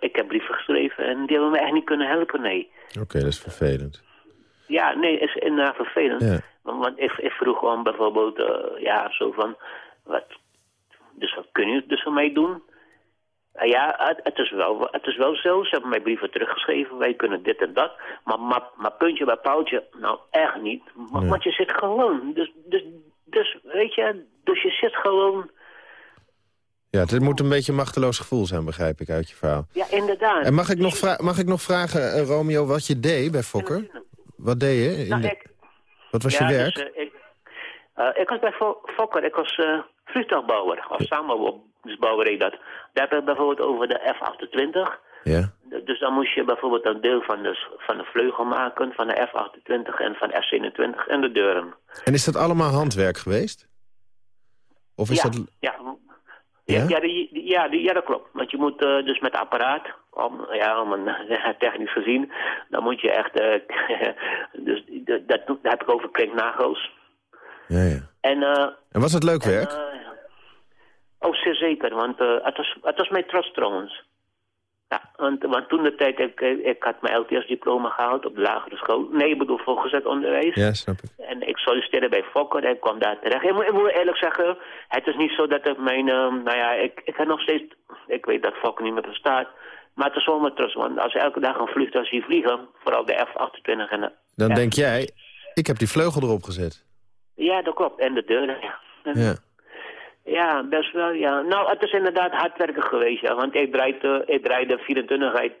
ik heb brieven geschreven en die hebben me echt niet kunnen helpen, nee. Oké, dat is vervelend. Ja, nee, is inderdaad vervelend. Ja. Want, ik, ik vroeg gewoon bijvoorbeeld, eh, ja, zo van, wat, dus wat kun je dus mij doen? Eh, ja, het, het, is wel, het is wel zo, ze hebben mij brieven teruggeschreven, wij kunnen dit en dat. Maar, maar, maar puntje bij paaltje, nou echt niet. Maar, Nee. Want je zit gewoon, dus, dus, dus weet je, dus je zit gewoon... Ja, het moet een beetje een machteloos gevoel zijn, begrijp ik uit je verhaal. Ja, inderdaad. En mag ik nog, vra mag ik nog vragen, eh, Romeo, wat je deed bij Fokker? Wat deed je? In Nou, de- ik, Wat was ja, je werk? Dus, ik, eh, ik was bij Fo- Fokker, ik was eh vliegtuigbouwer, of samenbouwer heet dat. Daar heb ik bijvoorbeeld over de F-28. ja. Dus dan moest je bijvoorbeeld een deel van de, van de vleugel maken, van de F-28 en van F-27 en de deuren. En is dat allemaal handwerk geweest? Of is ja, dat... ja. Ja? Ja, die, die- ja, die- ja, dat klopt. Want je moet dus met apparaat, om, ja, om een, technisch gezien, dan moet je echt, eh, dus dat, dat, heb ik over klinknagels. Ja, ja. En, eh, En was het leuk en, werk? eh, oh, zeer zeker, want het, was, het was mijn trots trouwens. Ja, want, want toen de tijd, ik, ik had mijn LTS-diploma gehaald op de lagere school. Nee, ik bedoel voorgezet onderwijs. Ja, snap ik. En ik solliciteerde bij Fokker en kwam daar terecht. Ik moet, ik moet eerlijk zeggen, het is niet zo dat ik mijn... eh, nou ja, ik, ik heb nog steeds... Ik weet dat Fokker niet meer bestaat. Maar het is wel met trust, want als je elke dag een vliegtuig ziet vliegen... vooral de F-28 en de... Dan F- denk jij, ik heb die vleugel erop gezet. Ja, dat klopt. En de deuren, ja. Ja. Ja, best wel, ja. Nou, het is inderdaad hard werken geweest, ja. Want ik draaide, ik draaide 24 uit,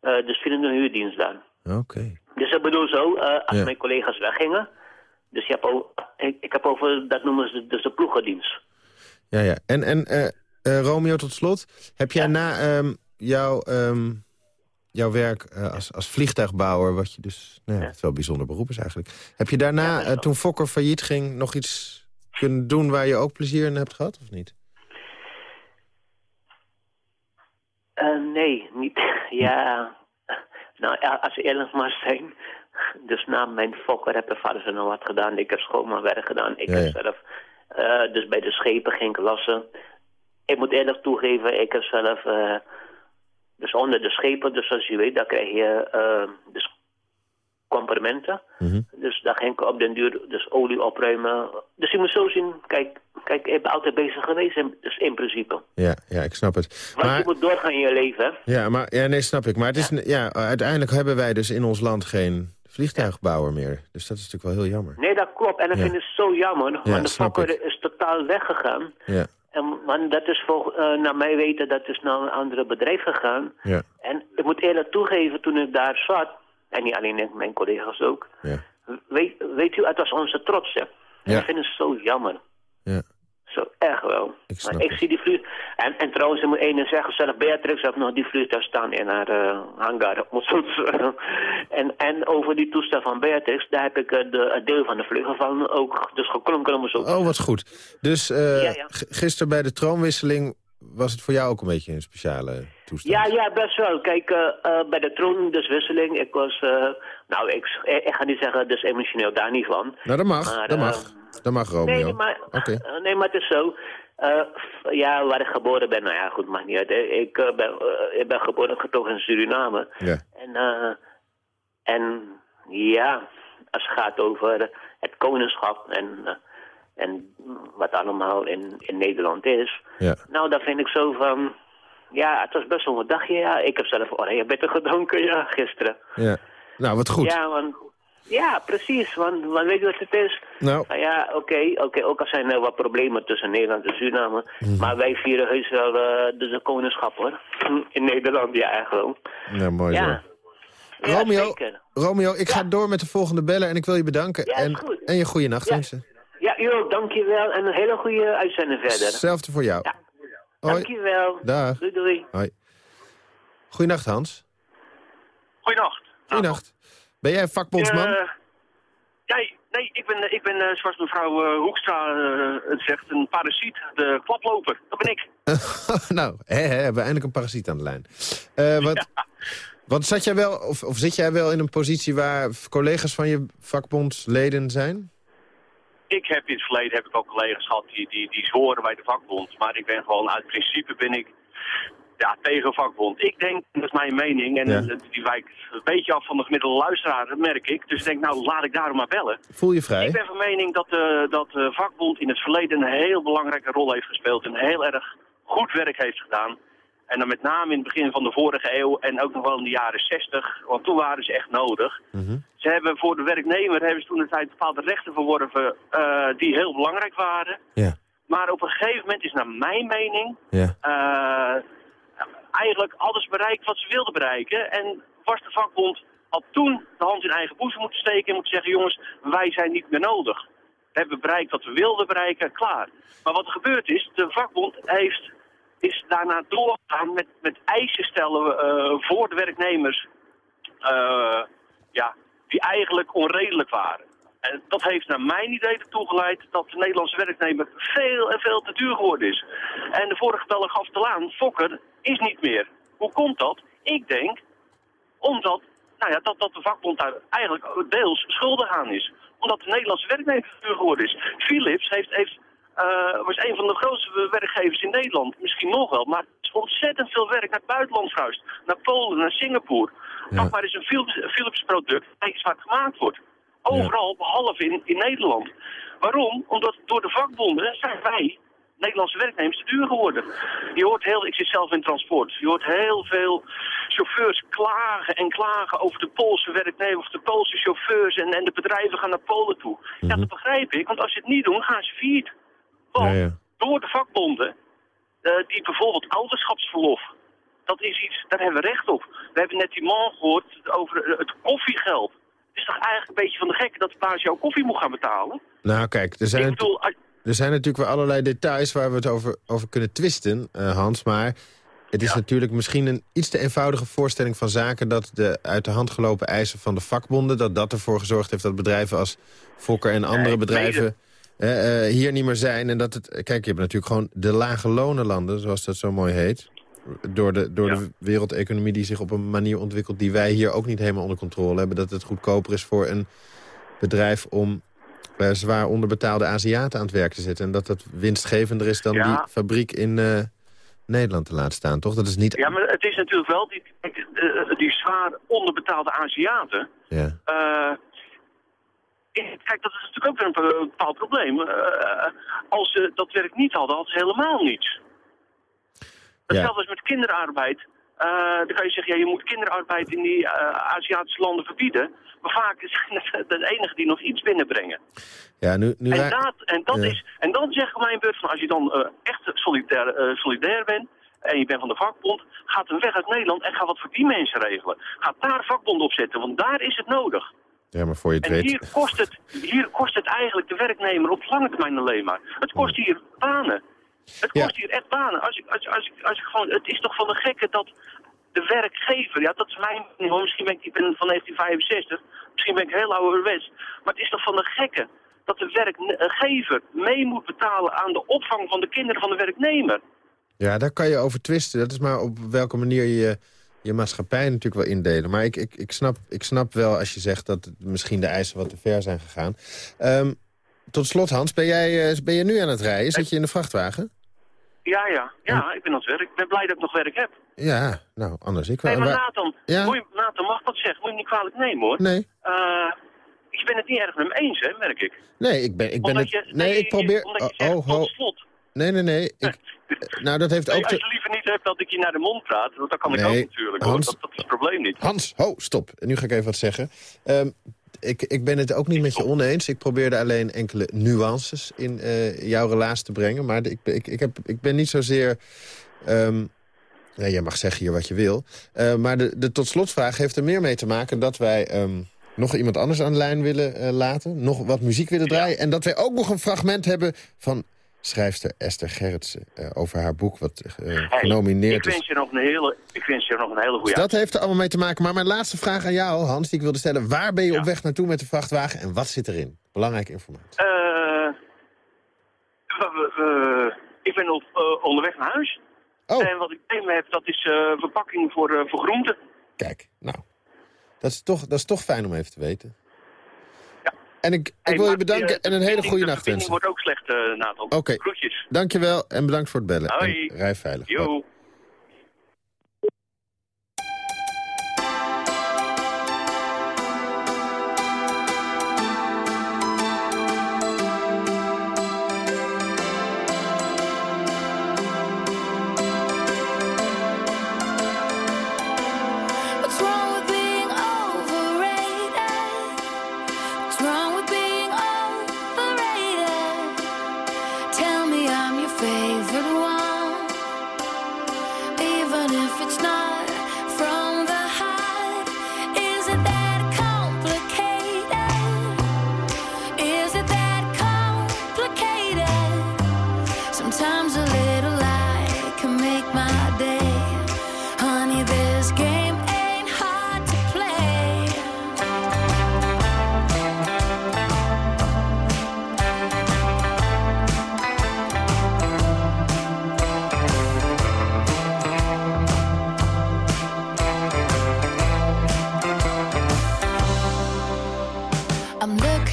eh dus 24 uur dienst aan. Oké. Dus ik bedoel zo, eh, als Ja. mijn collega's weggingen... Dus je hebt ik, ik heb over, dat noemen ze dus de ploegendienst. Ja, ja. En, en eh, Romeo, tot slot. Heb jij Ja. na ehm, jouw, ehm, jouw werk eh, als, als vliegtuigbouwer... wat je dus, nou ja, het wel een bijzonder beroep is eigenlijk... heb je daarna, eh, toen Fokker failliet ging... nog iets kunnen doen waar je ook plezier in hebt gehad, of niet? Eh, nee, niet. Ja, nou als we eerlijk maar zijn. Dus na mijn fokker heb ik vader ze nog wat gedaan. Ik heb schoonmaakwerk gedaan. Ik Ja, heb zelf, dus bij de schepen ging ik lassen. Ik moet eerlijk toegeven, ik heb zelf, dus onder de schepen, dus zoals je weet, daar krijg je eh, dus compartimenten. Mhm. Dus daar ging ik op den duur dus olie opruimen. Dus je moet zo zien, kijk, kijk ik ben altijd bezig geweest, in, dus in principe. Ja, ja, ik snap het. Want Maar, je moet doorgaan in je leven, hè. ja, maar, ja, nee, snap ik. Maar het is, ja, uiteindelijk hebben wij dus in ons land geen vliegtuigbouwer meer. Dus dat is natuurlijk wel heel jammer. Nee, dat klopt. En dat Ja. vind ik zo jammer. want de Fokker is totaal weggegaan. Ja, En, want dat is voor, eh, naar mij weten, dat is naar een andere bedrijf gegaan. ja, En ik moet eerlijk toegeven, toen ik daar zat... en niet alleen ik, mijn collega's ook... ja. Weet, weet u, het was onze trots, hè. Ja. dat vind ik zo jammer. ja. Zo erg wel. Ik maar ik zie die vlieg... En, en trouwens, ik moet één ding zeggen, zelf Beatrix heeft nog die vliegtuig staan in haar eh, hangar. en, en over die toestel van Beatrix, daar heb ik eh, de, het deel van de vleugel van ook dus geklonken om zo Oh, wat goed. Dus Ja, ja. g- gisteren bij de troonwisseling was het voor jou ook een beetje een speciale toestand? Ja, ja, best wel. Kijk, eh, eh, bij de troon, dus wisseling, ik was, eh, nou, ik, ga niet zeggen, dus emotioneel daar niet van. Nou, dat mag, Maar, dat mag. Dat mag, Romeo. Nee, maar, nee, maar het is zo. Ja, waar ik geboren ben, nou ja, goed, maakt niet uit. Ik, ben, ik ben geboren en getogen in Suriname. Ja. En, en ja, als het gaat over het koningschap en, en wat allemaal in, in Nederland is... Ja. Nou, dan vind ik zo van... Ja, het was best wel een dagje, ja. Ik heb zelf oranje beter gedronken, ja, gisteren. ja. Nou, wat goed. Ja, want... Ja, precies, want, want weet je wat het is? Nou, Nou ja, oké, oké. ook al zijn er wat problemen tussen Nederland en Suriname. Mhm. Maar wij vieren heus wel eh, dus de koningschap, hoor. In Nederland, ja, wel. nou, mooi zo. Ja. Ja, Romeo, zeker. Romeo, ik ga door met de volgende bellen en ik wil je bedanken. Ja, en, en je goede nacht Ja. wensen. Ja, u ook, dankjewel. En een hele goede uitzending verder. Hetzelfde voor jou. Ja. Hoi. Dankjewel. Dag. Doei, doei. Hoi. Goeienacht, Hans. Goeienacht. Goeienacht. Ben jij vakbondsman? Eh, nee, nee, ik ben, ik ben eh, zoals mevrouw eh, Hoekstra eh, het zegt, een parasiet, de klaploper. Dat ben ik. nou, hè, hè, hebben we eindelijk een parasiet aan de lijn. Eh, wat, wat zat jij wel, of, of zit jij wel in een positie waar collega's van je vakbondsleden zijn? Ik heb in het verleden heb ik ook collega's gehad die, die, die zworen bij de vakbond. Maar ik ben gewoon, uit principe ben ik ja, tegen vakbond. Ik denk, dat is mijn mening, en Ja. eh, die wijkt een beetje af van de gemiddelde luisteraar, dat merk ik. Dus ik denk, nou, laat ik daarom maar bellen. Voel je vrij? Ik ben van mening dat, eh dat de vakbond in het verleden een heel belangrijke rol heeft gespeeld. En heel erg goed werk heeft gedaan. En dan met name in het begin van de vorige eeuw en ook nog wel in de jaren 60. Want toen waren ze echt nodig. Mhm. Ze hebben voor de werknemer hebben ze toen een tijd bepaalde rechten verworven eh, die heel belangrijk waren. Maar op een gegeven moment is naar mijn mening eh, eigenlijk alles bereikt wat ze wilden bereiken. En was de vakbond al toen de hand in eigen boezem moeten steken en moeten zeggen, jongens, wij zijn niet meer nodig. We hebben bereikt wat we wilden bereiken, klaar. Maar wat er gebeurd is, de vakbond heeft, is daarna doorgegaan met, met eisen stellen eh, voor de werknemers eh, ja, die eigenlijk onredelijk waren. En dat heeft naar mijn idee ertoe geleid dat de Nederlandse werknemer veel en veel te duur geworden is. En de vorige beller gaf te aan, Fokker is niet meer. Hoe komt dat? Ik denk omdat nou ja, dat, dat de vakbond daar eigenlijk deels schuldig aan is. Omdat de Nederlandse werknemer te duur geworden is. Philips heeft, heeft, eh, was een van de grootste werkgevers in Nederland. Misschien nog wel, maar het is ontzettend veel werk naar het buitenland verhuisd. Naar Polen, naar Singapore. Pak maar eens een Philips, Philips product, kijk eens waar het gemaakt wordt. Overal, behalve in, in Nederland. Waarom? Omdat door de vakbonden zijn wij, Nederlandse werknemers, te duur geworden. Je hoort heel, ik zit zelf in transport, je hoort heel veel chauffeurs klagen en klagen over de Poolse werknemers, of de Poolse chauffeurs en, en de bedrijven gaan naar Polen toe. Ja, dat begrijp ik, want als ze het niet doen, gaan ze failliet. Want Ja, ja. door de vakbonden, eh, die bijvoorbeeld ouderschapsverlof, dat is iets, daar hebben we recht op. We hebben net die man gehoord over eh, het koffiegeld. Het is toch eigenlijk een beetje van de gek dat de baas jouw koffie moet gaan betalen? Nou, kijk, er zijn, bedoel, er zijn natuurlijk wel allerlei details waar we het over, over kunnen twisten, eh, Hans. Maar het is natuurlijk misschien een iets te eenvoudige voorstelling van zaken... dat de uit de hand gelopen eisen van de vakbonden... dat dat ervoor gezorgd heeft dat bedrijven als Fokker en andere Nee, bedrijven... eh, hier niet meer zijn. En dat het, kijk, je hebt natuurlijk gewoon de lage lonenlanden, zoals dat zo mooi heet. Door de, door de wereldeconomie die zich op een manier ontwikkelt... die wij hier ook niet helemaal onder controle hebben. Dat het goedkoper is voor een bedrijf om eh, zwaar onderbetaalde Aziaten aan het werk te zetten. En dat dat winstgevender is dan Ja. die fabriek in eh, Nederland te laten staan, toch? Dat is niet... ja, maar het is natuurlijk wel die, die, die zwaar onderbetaalde Aziaten. Ja. Kijk, dat is natuurlijk ook weer een be- bepaald probleem. Eh, als ze dat werk niet hadden, hadden ze helemaal niets. Hetzelfde is met kinderarbeid. Eh, dan kan je zeggen, ja, je moet kinderarbeid in die eh, Aziatische landen verbieden. Maar vaak zijn het de enige die nog iets binnenbrengen. Ja, nu, nu En dat, en, dat Ja. is, en dan zeg ik mijn beurt van, als je dan echt solidair, solidair bent en je bent van de vakbond, ga een weg uit Nederland en ga wat voor die mensen regelen. Ga daar vakbond op zetten, want daar is het nodig. Ja, maar voor je het En weet... hier kost, het, hier kost het eigenlijk de werknemer op lange termijn alleen maar. Het kost hier banen. Het Ja. kost hier echt banen. Als ik, als, als, als ik gewoon, het is toch van de gekke dat de werkgever, ja dat is mijn mening, misschien ben ik, ik ben van 1965, misschien ben ik heel ouderwets, maar het is toch van de gekke dat de werkgever mee moet betalen aan de opvang van de kinderen van de werknemer. Ja, daar kan je over twisten. Dat is maar op welke manier je je maatschappij natuurlijk wel indelen. Maar ik, ik, ik, snap, ik snap wel als je zegt dat misschien de eisen wat te ver zijn gegaan. Ehm, tot slot, Hans, ben jij, eh, ben je nu aan het rijden? Zit je in de vrachtwagen? Ja, ja, ja, ik ben aan het werk. Ik ben blij dat ik nog werk heb. Ja, nou, anders ik wel. Nee, maar Nathan, Ja? moet je, Nathan mag dat zeggen, moet je niet kwalijk nemen hoor. Nee. Eh, ik ben het niet erg met hem eens, hè, merk ik. Nee, ik ben, ik ben Omdat het... je- nee, nee, ik probeer... omdat je zegt, oh, ho. tot slot. Nee, nee, nee. Ik, nou, dat heeft Nee, ook... als je liever niet hebt dat ik je naar de mond praat, want dat kan ik ook natuurlijk. hoor. Hans- Dat, dat is het probleem niet. Hans, ho, stop. En nu ga ik even wat zeggen. Ehm, ik, ik ben het ook niet met je oneens. Ik probeerde alleen enkele nuances in eh, jouw relaas te brengen. Maar ik, ik, ik, heb, ik ben niet zozeer... ja, jij mag zeggen hier wat je wil. Eh, maar de, de tot slotvraag heeft er meer mee te maken... dat wij ehm, nog iemand anders aan de lijn willen eh, laten. Nog wat muziek willen draaien. En dat wij ook nog een fragment hebben van schrijfster Esther Gerritsen... eh, over haar boek wat eh, Hey, genomineerd ik is. wens je nog een hele, ik wens je nog een hele goede Dus dat heeft er allemaal mee te maken. Maar mijn laatste vraag aan jou, Hans, die ik wilde stellen. Waar ben je op weg naartoe met de vrachtwagen en wat zit erin? Belangrijke informatie. Eh, ik ben op, eh, onderweg naar huis. Oh. En wat ik mee me heb, dat is eh, verpakking voor, eh, voor groenten. Kijk, nou. Dat is, toch, dat is toch fijn om even te weten. En ik, ik Hey, wil je bedanken eh, en een hele de goede nacht wensen. wordt ook slecht, Nathan. Oké. Groetjes. Dankjewel en bedankt voor het bellen. Hoi. En rij veilig. Yo.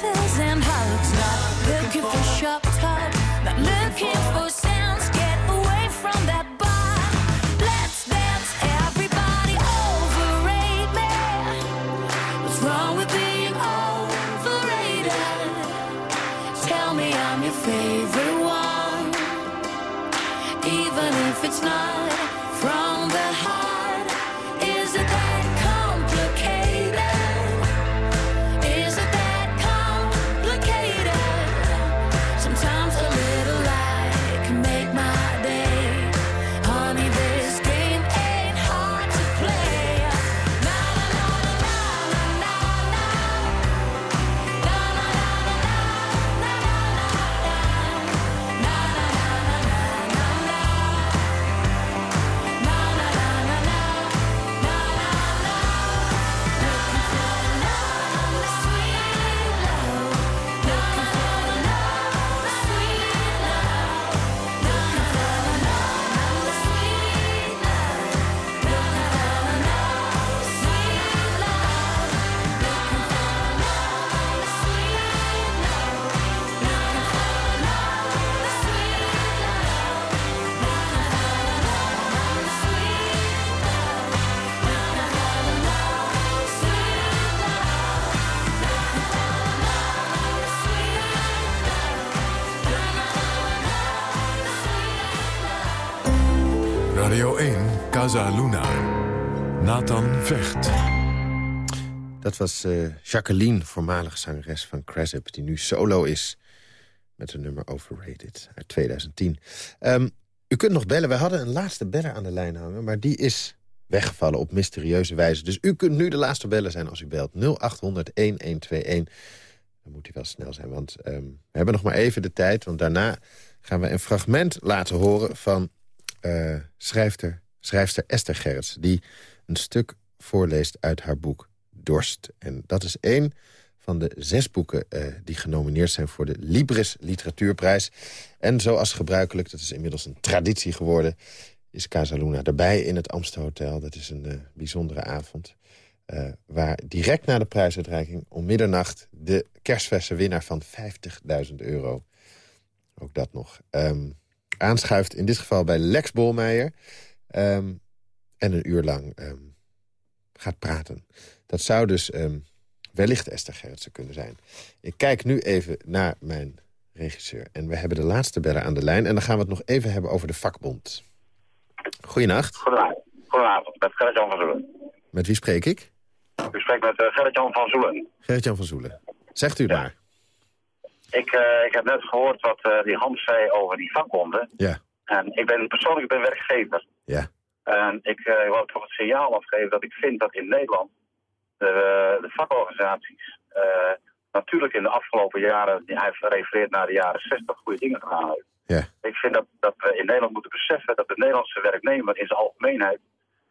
places. Casa Luna. Nathan Vecht. Dat was eh, Jacqueline, voormalig zangeres van Cresip... die nu solo is met een nummer Overrated uit 2010. Ehm, u kunt nog bellen. We hadden een laatste beller aan de lijn hangen... maar die is weggevallen op mysterieuze wijze. Dus u kunt nu de laatste beller zijn als u belt. 0800-1121. Dan moet u wel snel zijn, want ehm, we hebben nog maar even de tijd... want daarna gaan we een fragment laten horen van eh, schrijfster, schrijfster Esther Gerrits... die een stuk voorleest uit haar boek Dorst. En dat is één van de zes boeken eh, die genomineerd zijn... voor de Libris Literatuurprijs. En zoals gebruikelijk, dat is inmiddels een traditie geworden... is Casaluna erbij in het Amstelhotel. Dat is een eh, bijzondere avond. eh, waar direct na de prijsuitreiking om middernacht... de kerstverse winnaar van 50.000 euro, ook dat nog... ehm, aanschuift in dit geval bij Lex Bolmeijer... ehm, en een uur lang ehm, gaat praten. Dat zou dus ehm, wellicht Esther Gerritsen kunnen zijn. Ik kijk nu even naar mijn regisseur. En we hebben de laatste bellen aan de lijn. En dan gaan we het nog even hebben over de vakbond. Goedenacht. Goedenavond. Goedenavond, met Gerrit-Jan van Zoelen. Met wie spreek ik? U spreekt met uh, Gerrit-Jan van Zoelen. Gerrit-Jan van Zoelen. Zegt u het maar. Ik, eh, ik heb net gehoord wat eh, die Hans zei over die vakbonden. Ja. En ik ben persoonlijk ik ben werkgever. Ja. En ik eh, wou toch het signaal afgeven dat ik vind dat in Nederland de, de vakorganisaties eh, natuurlijk in de afgelopen jaren, hij refereert naar de jaren 60, goede dingen gedaan heeft. Ja. Ik vind dat, dat we in Nederland moeten beseffen dat de Nederlandse werknemer in zijn algemeenheid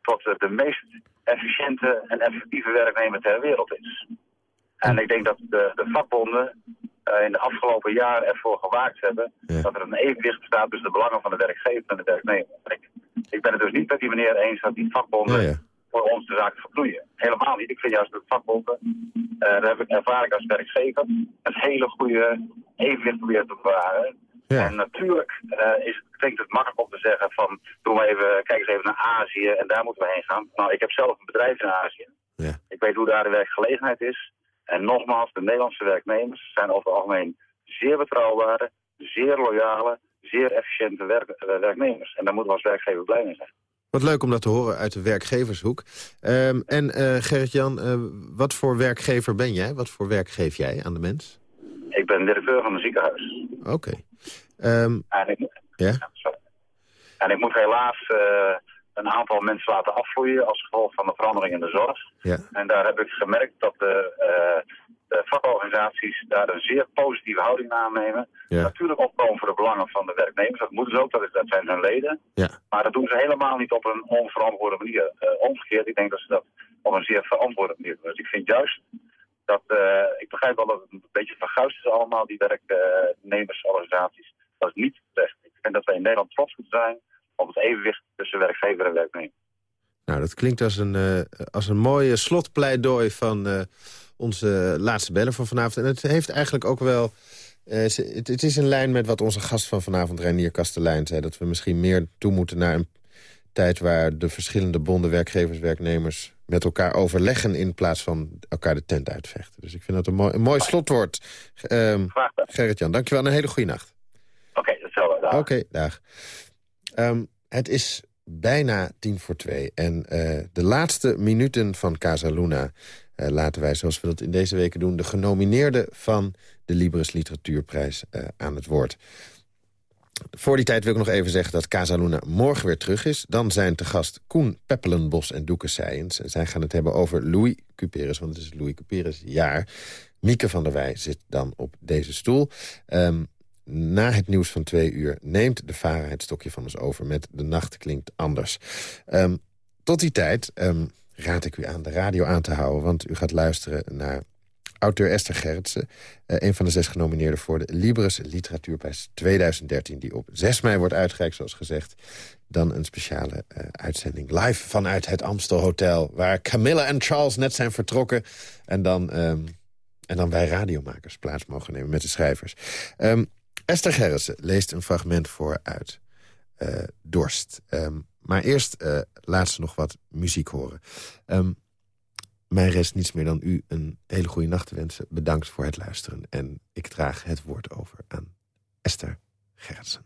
tot de meest efficiënte en effectieve werknemer ter wereld is. En ik denk dat de, de vakbonden eh, in de afgelopen jaren ervoor gewaakt hebben dat er een evenwicht bestaat tussen de belangen van de werkgever en de werknemer. Ik, ik ben het dus niet met die meneer eens dat die vakbonden voor ons de zaak verknoeien. Helemaal niet. Ik vind juist dat vakbonden, eh, daar heb ik ervaring als werkgever, een hele goede evenwicht proberen te bewaren. En natuurlijk eh, is, klinkt het makkelijk om te zeggen van, doen we even, kijk eens even naar Azië en daar moeten we heen gaan. Nou, ik heb zelf een bedrijf in Azië. Ik weet hoe daar de werkgelegenheid is. En nogmaals, de Nederlandse werknemers zijn over het algemeen zeer betrouwbare, zeer loyale, zeer efficiënte werk- eh, werknemers. En daar moeten we als werkgever blij mee zijn. Wat leuk om dat te horen uit de werkgevershoek. Ehm, en eh, Gerrit-Jan, eh, wat voor werkgever ben jij? Wat voor werk geef jij aan de mens? Ik ben directeur van een ziekenhuis. Oké. Ehm, En ik, ja? en ik moet helaas een aantal mensen laten afvloeien als gevolg van de verandering in de zorg. Ja. En daar heb ik gemerkt dat de, eh, de vakorganisaties daar een zeer positieve houding aannemen. Ja. Natuurlijk opkomen voor de belangen van de werknemers. Dat moeten ze ook, dat, is, dat zijn hun leden. Ja. Maar dat doen ze helemaal niet op een onverantwoorde manier. Eh, omgekeerd, ik denk dat ze dat op een zeer verantwoorde manier doen. Dus ik vind juist dat, eh, ik begrijp wel dat het een beetje verguisd is allemaal, die werknemersorganisaties. Dat is niet terecht. Ik vind dat wij in Nederland trots moeten zijn op het evenwicht tussen werkgever en werknemer. Nou, dat klinkt als een, eh, als een mooie slotpleidooi van eh, onze laatste beller van vanavond. En het heeft eigenlijk ook wel... eh, het, het is in lijn met wat onze gast van vanavond, Reinier Kastelein, zei. Dat we misschien meer toe moeten naar een tijd... waar de verschillende bonden, werkgevers, werknemers... met elkaar overleggen in plaats van elkaar de tent uitvechten. Dus ik vind dat een mooi, een mooi slotwoord. Ehm Gerrit-Jan, dankjewel en een hele goede nacht. Oké, hetzelfde. dag. Oké, dag. Ehm, het is bijna tien voor twee. En eh, de laatste minuten van Casa Luna eh, laten wij, zoals we dat in deze weken doen... de genomineerden van de Libris Literatuurprijs eh, aan het woord. Voor die tijd wil ik nog even zeggen dat Casa Luna morgen weer terug is. Dan zijn te gast Koen Peppelenbos en Doeke Seijens. En zij gaan het hebben over Louis Cuperus, want het is Louis Cuperus jaar. Mieke van der Wij zit dan op deze stoel. Ehm, na het nieuws van twee uur neemt de varen het stokje van ons over... met De Nacht Klinkt Anders. Ehm, tot die tijd ehm, raad ik u aan de radio aan te houden... want u gaat luisteren naar auteur Esther Gerritsen... eh, een van de zes genomineerden voor de Libris Literatuurprijs 2013... die op 6 mei wordt uitgereikt, zoals gezegd. Dan een speciale eh, uitzending live vanuit het Amstel Hotel... waar Camilla en Charles net zijn vertrokken. En dan... ehm, en dan wij radiomakers plaats mogen nemen met de schrijvers. Ehm, Esther Gerritsen leest een fragment voor uit eh, Dorst. Ehm, maar eerst eh, laat ze nog wat muziek horen. Ehm, mij rest niets meer dan u een hele goede nacht te wensen. Bedankt voor het luisteren. En ik draag het woord over aan Esther Gerritsen.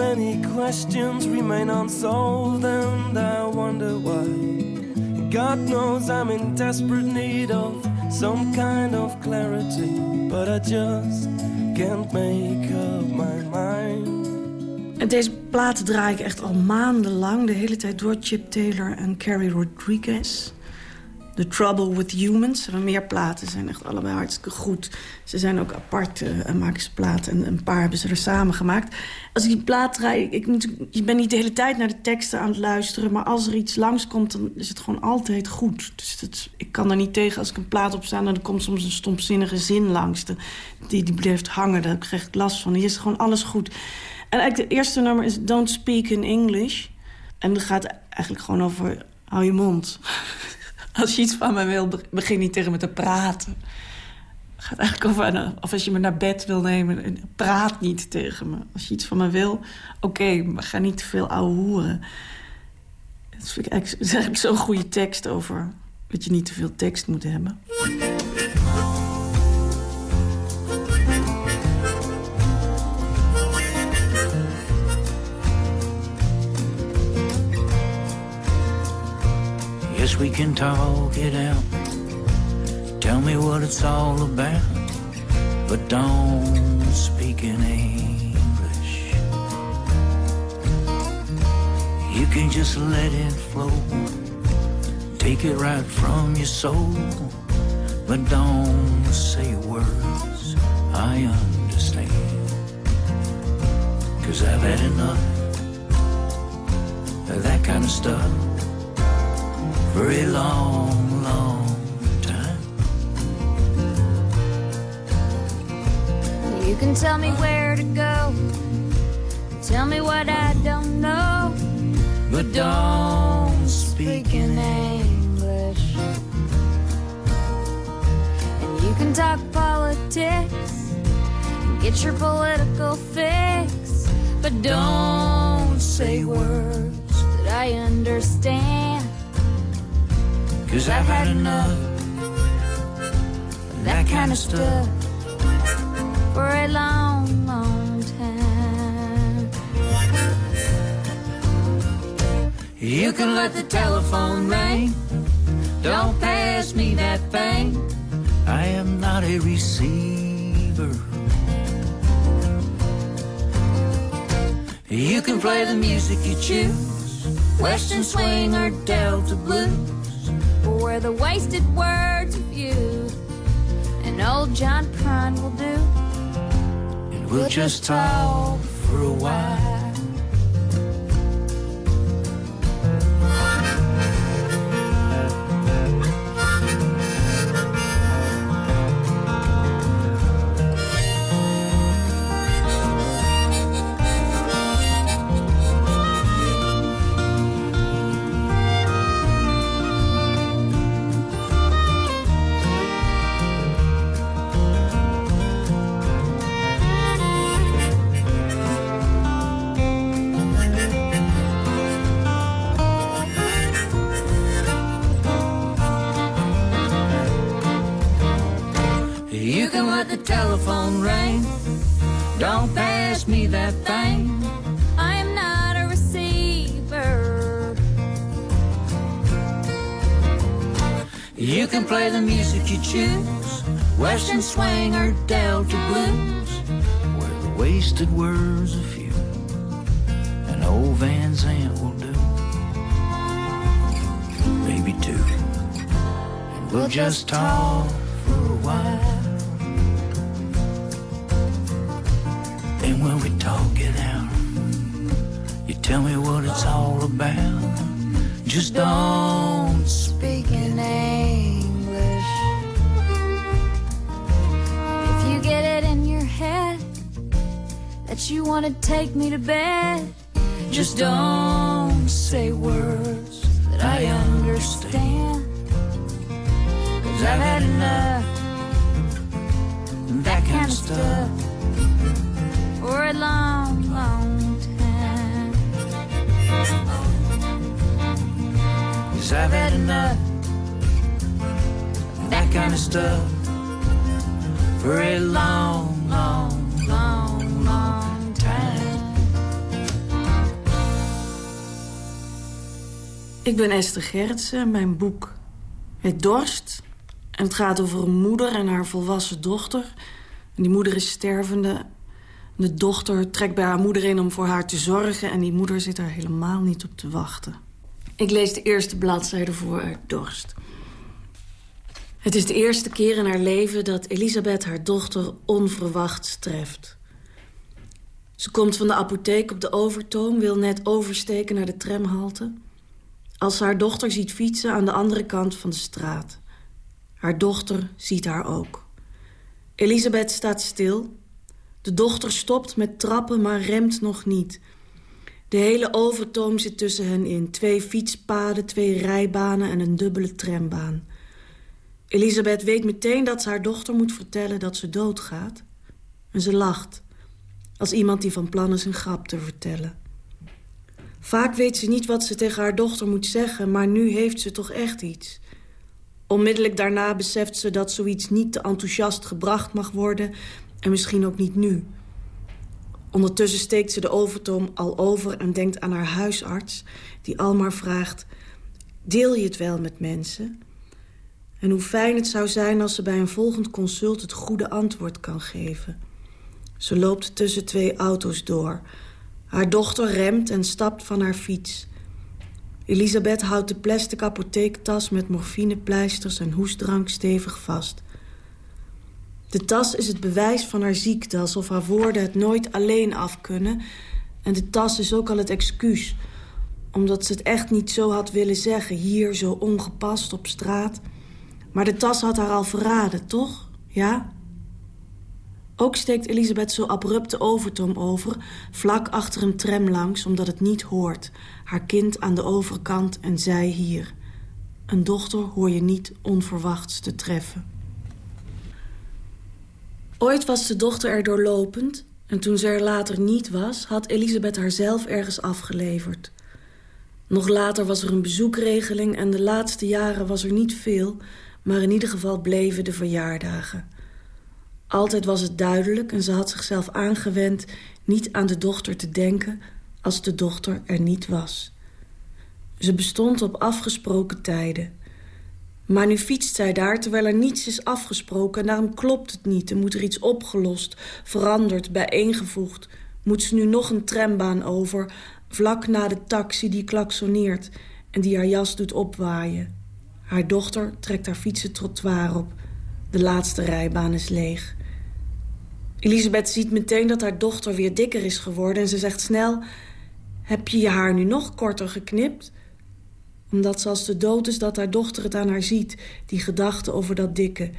Many questions remain unsolved, and I wonder why. God knows I'm in desperate need of some kind of clarity, but I just can't make up my mind. En deze platen draai ik echt al maandenlang, de hele tijd door Chip Taylor en Carrie Rodriguez. The Trouble with Humans. Er zijn meer platen, zijn echt allebei hartstikke goed. Ze zijn ook apart en maken ze platen en een paar hebben ze er samen gemaakt. Als ik die plaat draai, ik, je bent niet de hele tijd naar de teksten aan het luisteren... maar als er iets langskomt, dan is het gewoon altijd goed. Dus dat, ik kan er niet tegen als ik een plaat opsta... en dan komt soms een stomzinnige zin langs. Die, die blijft hangen, daar krijg ik last van. Hier is gewoon alles goed. En eigenlijk het eerste nummer is Don't Speak in English. En dat gaat eigenlijk gewoon over... hou je mond. Als je iets van me wil, begin niet tegen me te praten. Het gaat eigenlijk over... Of als je me naar bed wil nemen, praat niet tegen me. Als je iets van me wil, oké, maar ga niet te veel ouwe hoeren. Dat vind ik eigenlijk, eigenlijk zo'n goede tekst over... dat je niet te veel tekst moet hebben. We can talk it out. Tell me what it's all about, but don't speak in English. You can just let it flow, take it right from your soul, but don't say words I understand. Cause I've had enough of that kind of stuff very long, long time. You can tell me where to go, tell me what I don't know, but don't speak in English. And you can talk politics, get your political fix, but don't say words that I understand. Cause I've had enough of that kind of stuff for a long, long time. You can let the telephone ring. Don't pass me that thing. I am not a receiver. You can play the music you choose. Western swing or Delta blues. Or the wasted words of you and old John Prine will do. And we'll just talk for a while. Choose. Western swing or Delta blues. Where the wasted words of few. An old Van Zant will do. Maybe two. And we'll just talk take me to bed, Ik ben Esther Gerritsen. Mijn boek heet Dorst. En het gaat over een moeder en haar volwassen dochter. Die moeder is stervende. De dochter trekt bij haar moeder in om voor haar te zorgen... en die moeder zit er helemaal niet op te wachten. Ik lees de eerste bladzijde voor uit Dorst. Het is de eerste keer in haar leven dat Elisabeth haar dochter onverwachts treft. Ze komt van de apotheek op de Overtoom, wil net oversteken naar de tramhalte... als ze haar dochter ziet fietsen aan de andere kant van de straat. Haar dochter ziet haar ook. Elisabeth staat stil. De dochter stopt met trappen, maar remt nog niet. De hele overtoom zit tussen hen in. Twee fietspaden, twee rijbanen en een dubbele trambaan. Elisabeth weet meteen dat ze haar dochter moet vertellen dat ze doodgaat. En ze lacht, als iemand die van plan is een grap te vertellen. Vaak weet ze niet wat ze tegen haar dochter moet zeggen... maar nu heeft ze toch echt iets. Onmiddellijk daarna beseft ze dat zoiets niet te enthousiast gebracht mag worden... en misschien ook niet nu. Ondertussen steekt ze de overtoom al over en denkt aan haar huisarts... die al maar vraagt, deel je het wel met mensen? En hoe fijn het zou zijn als ze bij een volgend consult... het goede antwoord kan geven. Ze loopt tussen twee auto's door. Haar dochter remt en stapt van haar fiets... Elisabeth houdt de plastic apotheektas met morfinepleisters en hoestdrank stevig vast. De tas is het bewijs van haar ziekte, alsof haar woorden het nooit alleen af kunnen. En de tas is ook al het excuus, omdat ze het echt niet zo had willen zeggen, hier zo ongepast op straat. Maar de tas had haar al verraden, toch? Ja? Ook steekt Elisabeth zo abrupt de overtoom over... vlak achter een tram langs, omdat het niet hoort. Haar kind aan de overkant en zij hier. Een dochter hoor je niet onverwachts te treffen. Ooit was de dochter er doorlopend... en toen ze er later niet was... had Elisabeth haarzelf ergens afgeleverd. Nog later was er een bezoekregeling... en de laatste jaren was er niet veel... maar in ieder geval bleven de verjaardagen... Altijd was het duidelijk en ze had zichzelf aangewend... niet aan de dochter te denken als de dochter er niet was. Ze bestond op afgesproken tijden. Maar nu fietst zij daar terwijl er niets is afgesproken... en daarom klopt het niet en moet er iets opgelost, veranderd, bijeengevoegd... moet ze nu nog een trambaan over, vlak na de taxi die klaksoneert... en die haar jas doet opwaaien. Haar dochter trekt haar fietsen trottoir op. De laatste rijbaan is leeg. Elisabeth ziet meteen dat haar dochter weer dikker is geworden... en ze zegt snel... Heb je je haar nu nog korter geknipt? Omdat ze als de dood is dat haar dochter het aan haar ziet... die gedachte over dat dikke.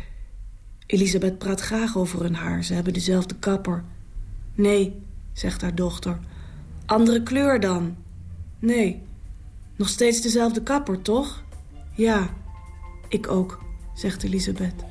Elisabeth praat graag over hun haar. Ze hebben dezelfde kapper. Nee, zegt haar dochter. Andere kleur dan? Nee. Nog steeds dezelfde kapper, toch? Ja, ik ook, zegt Elisabeth.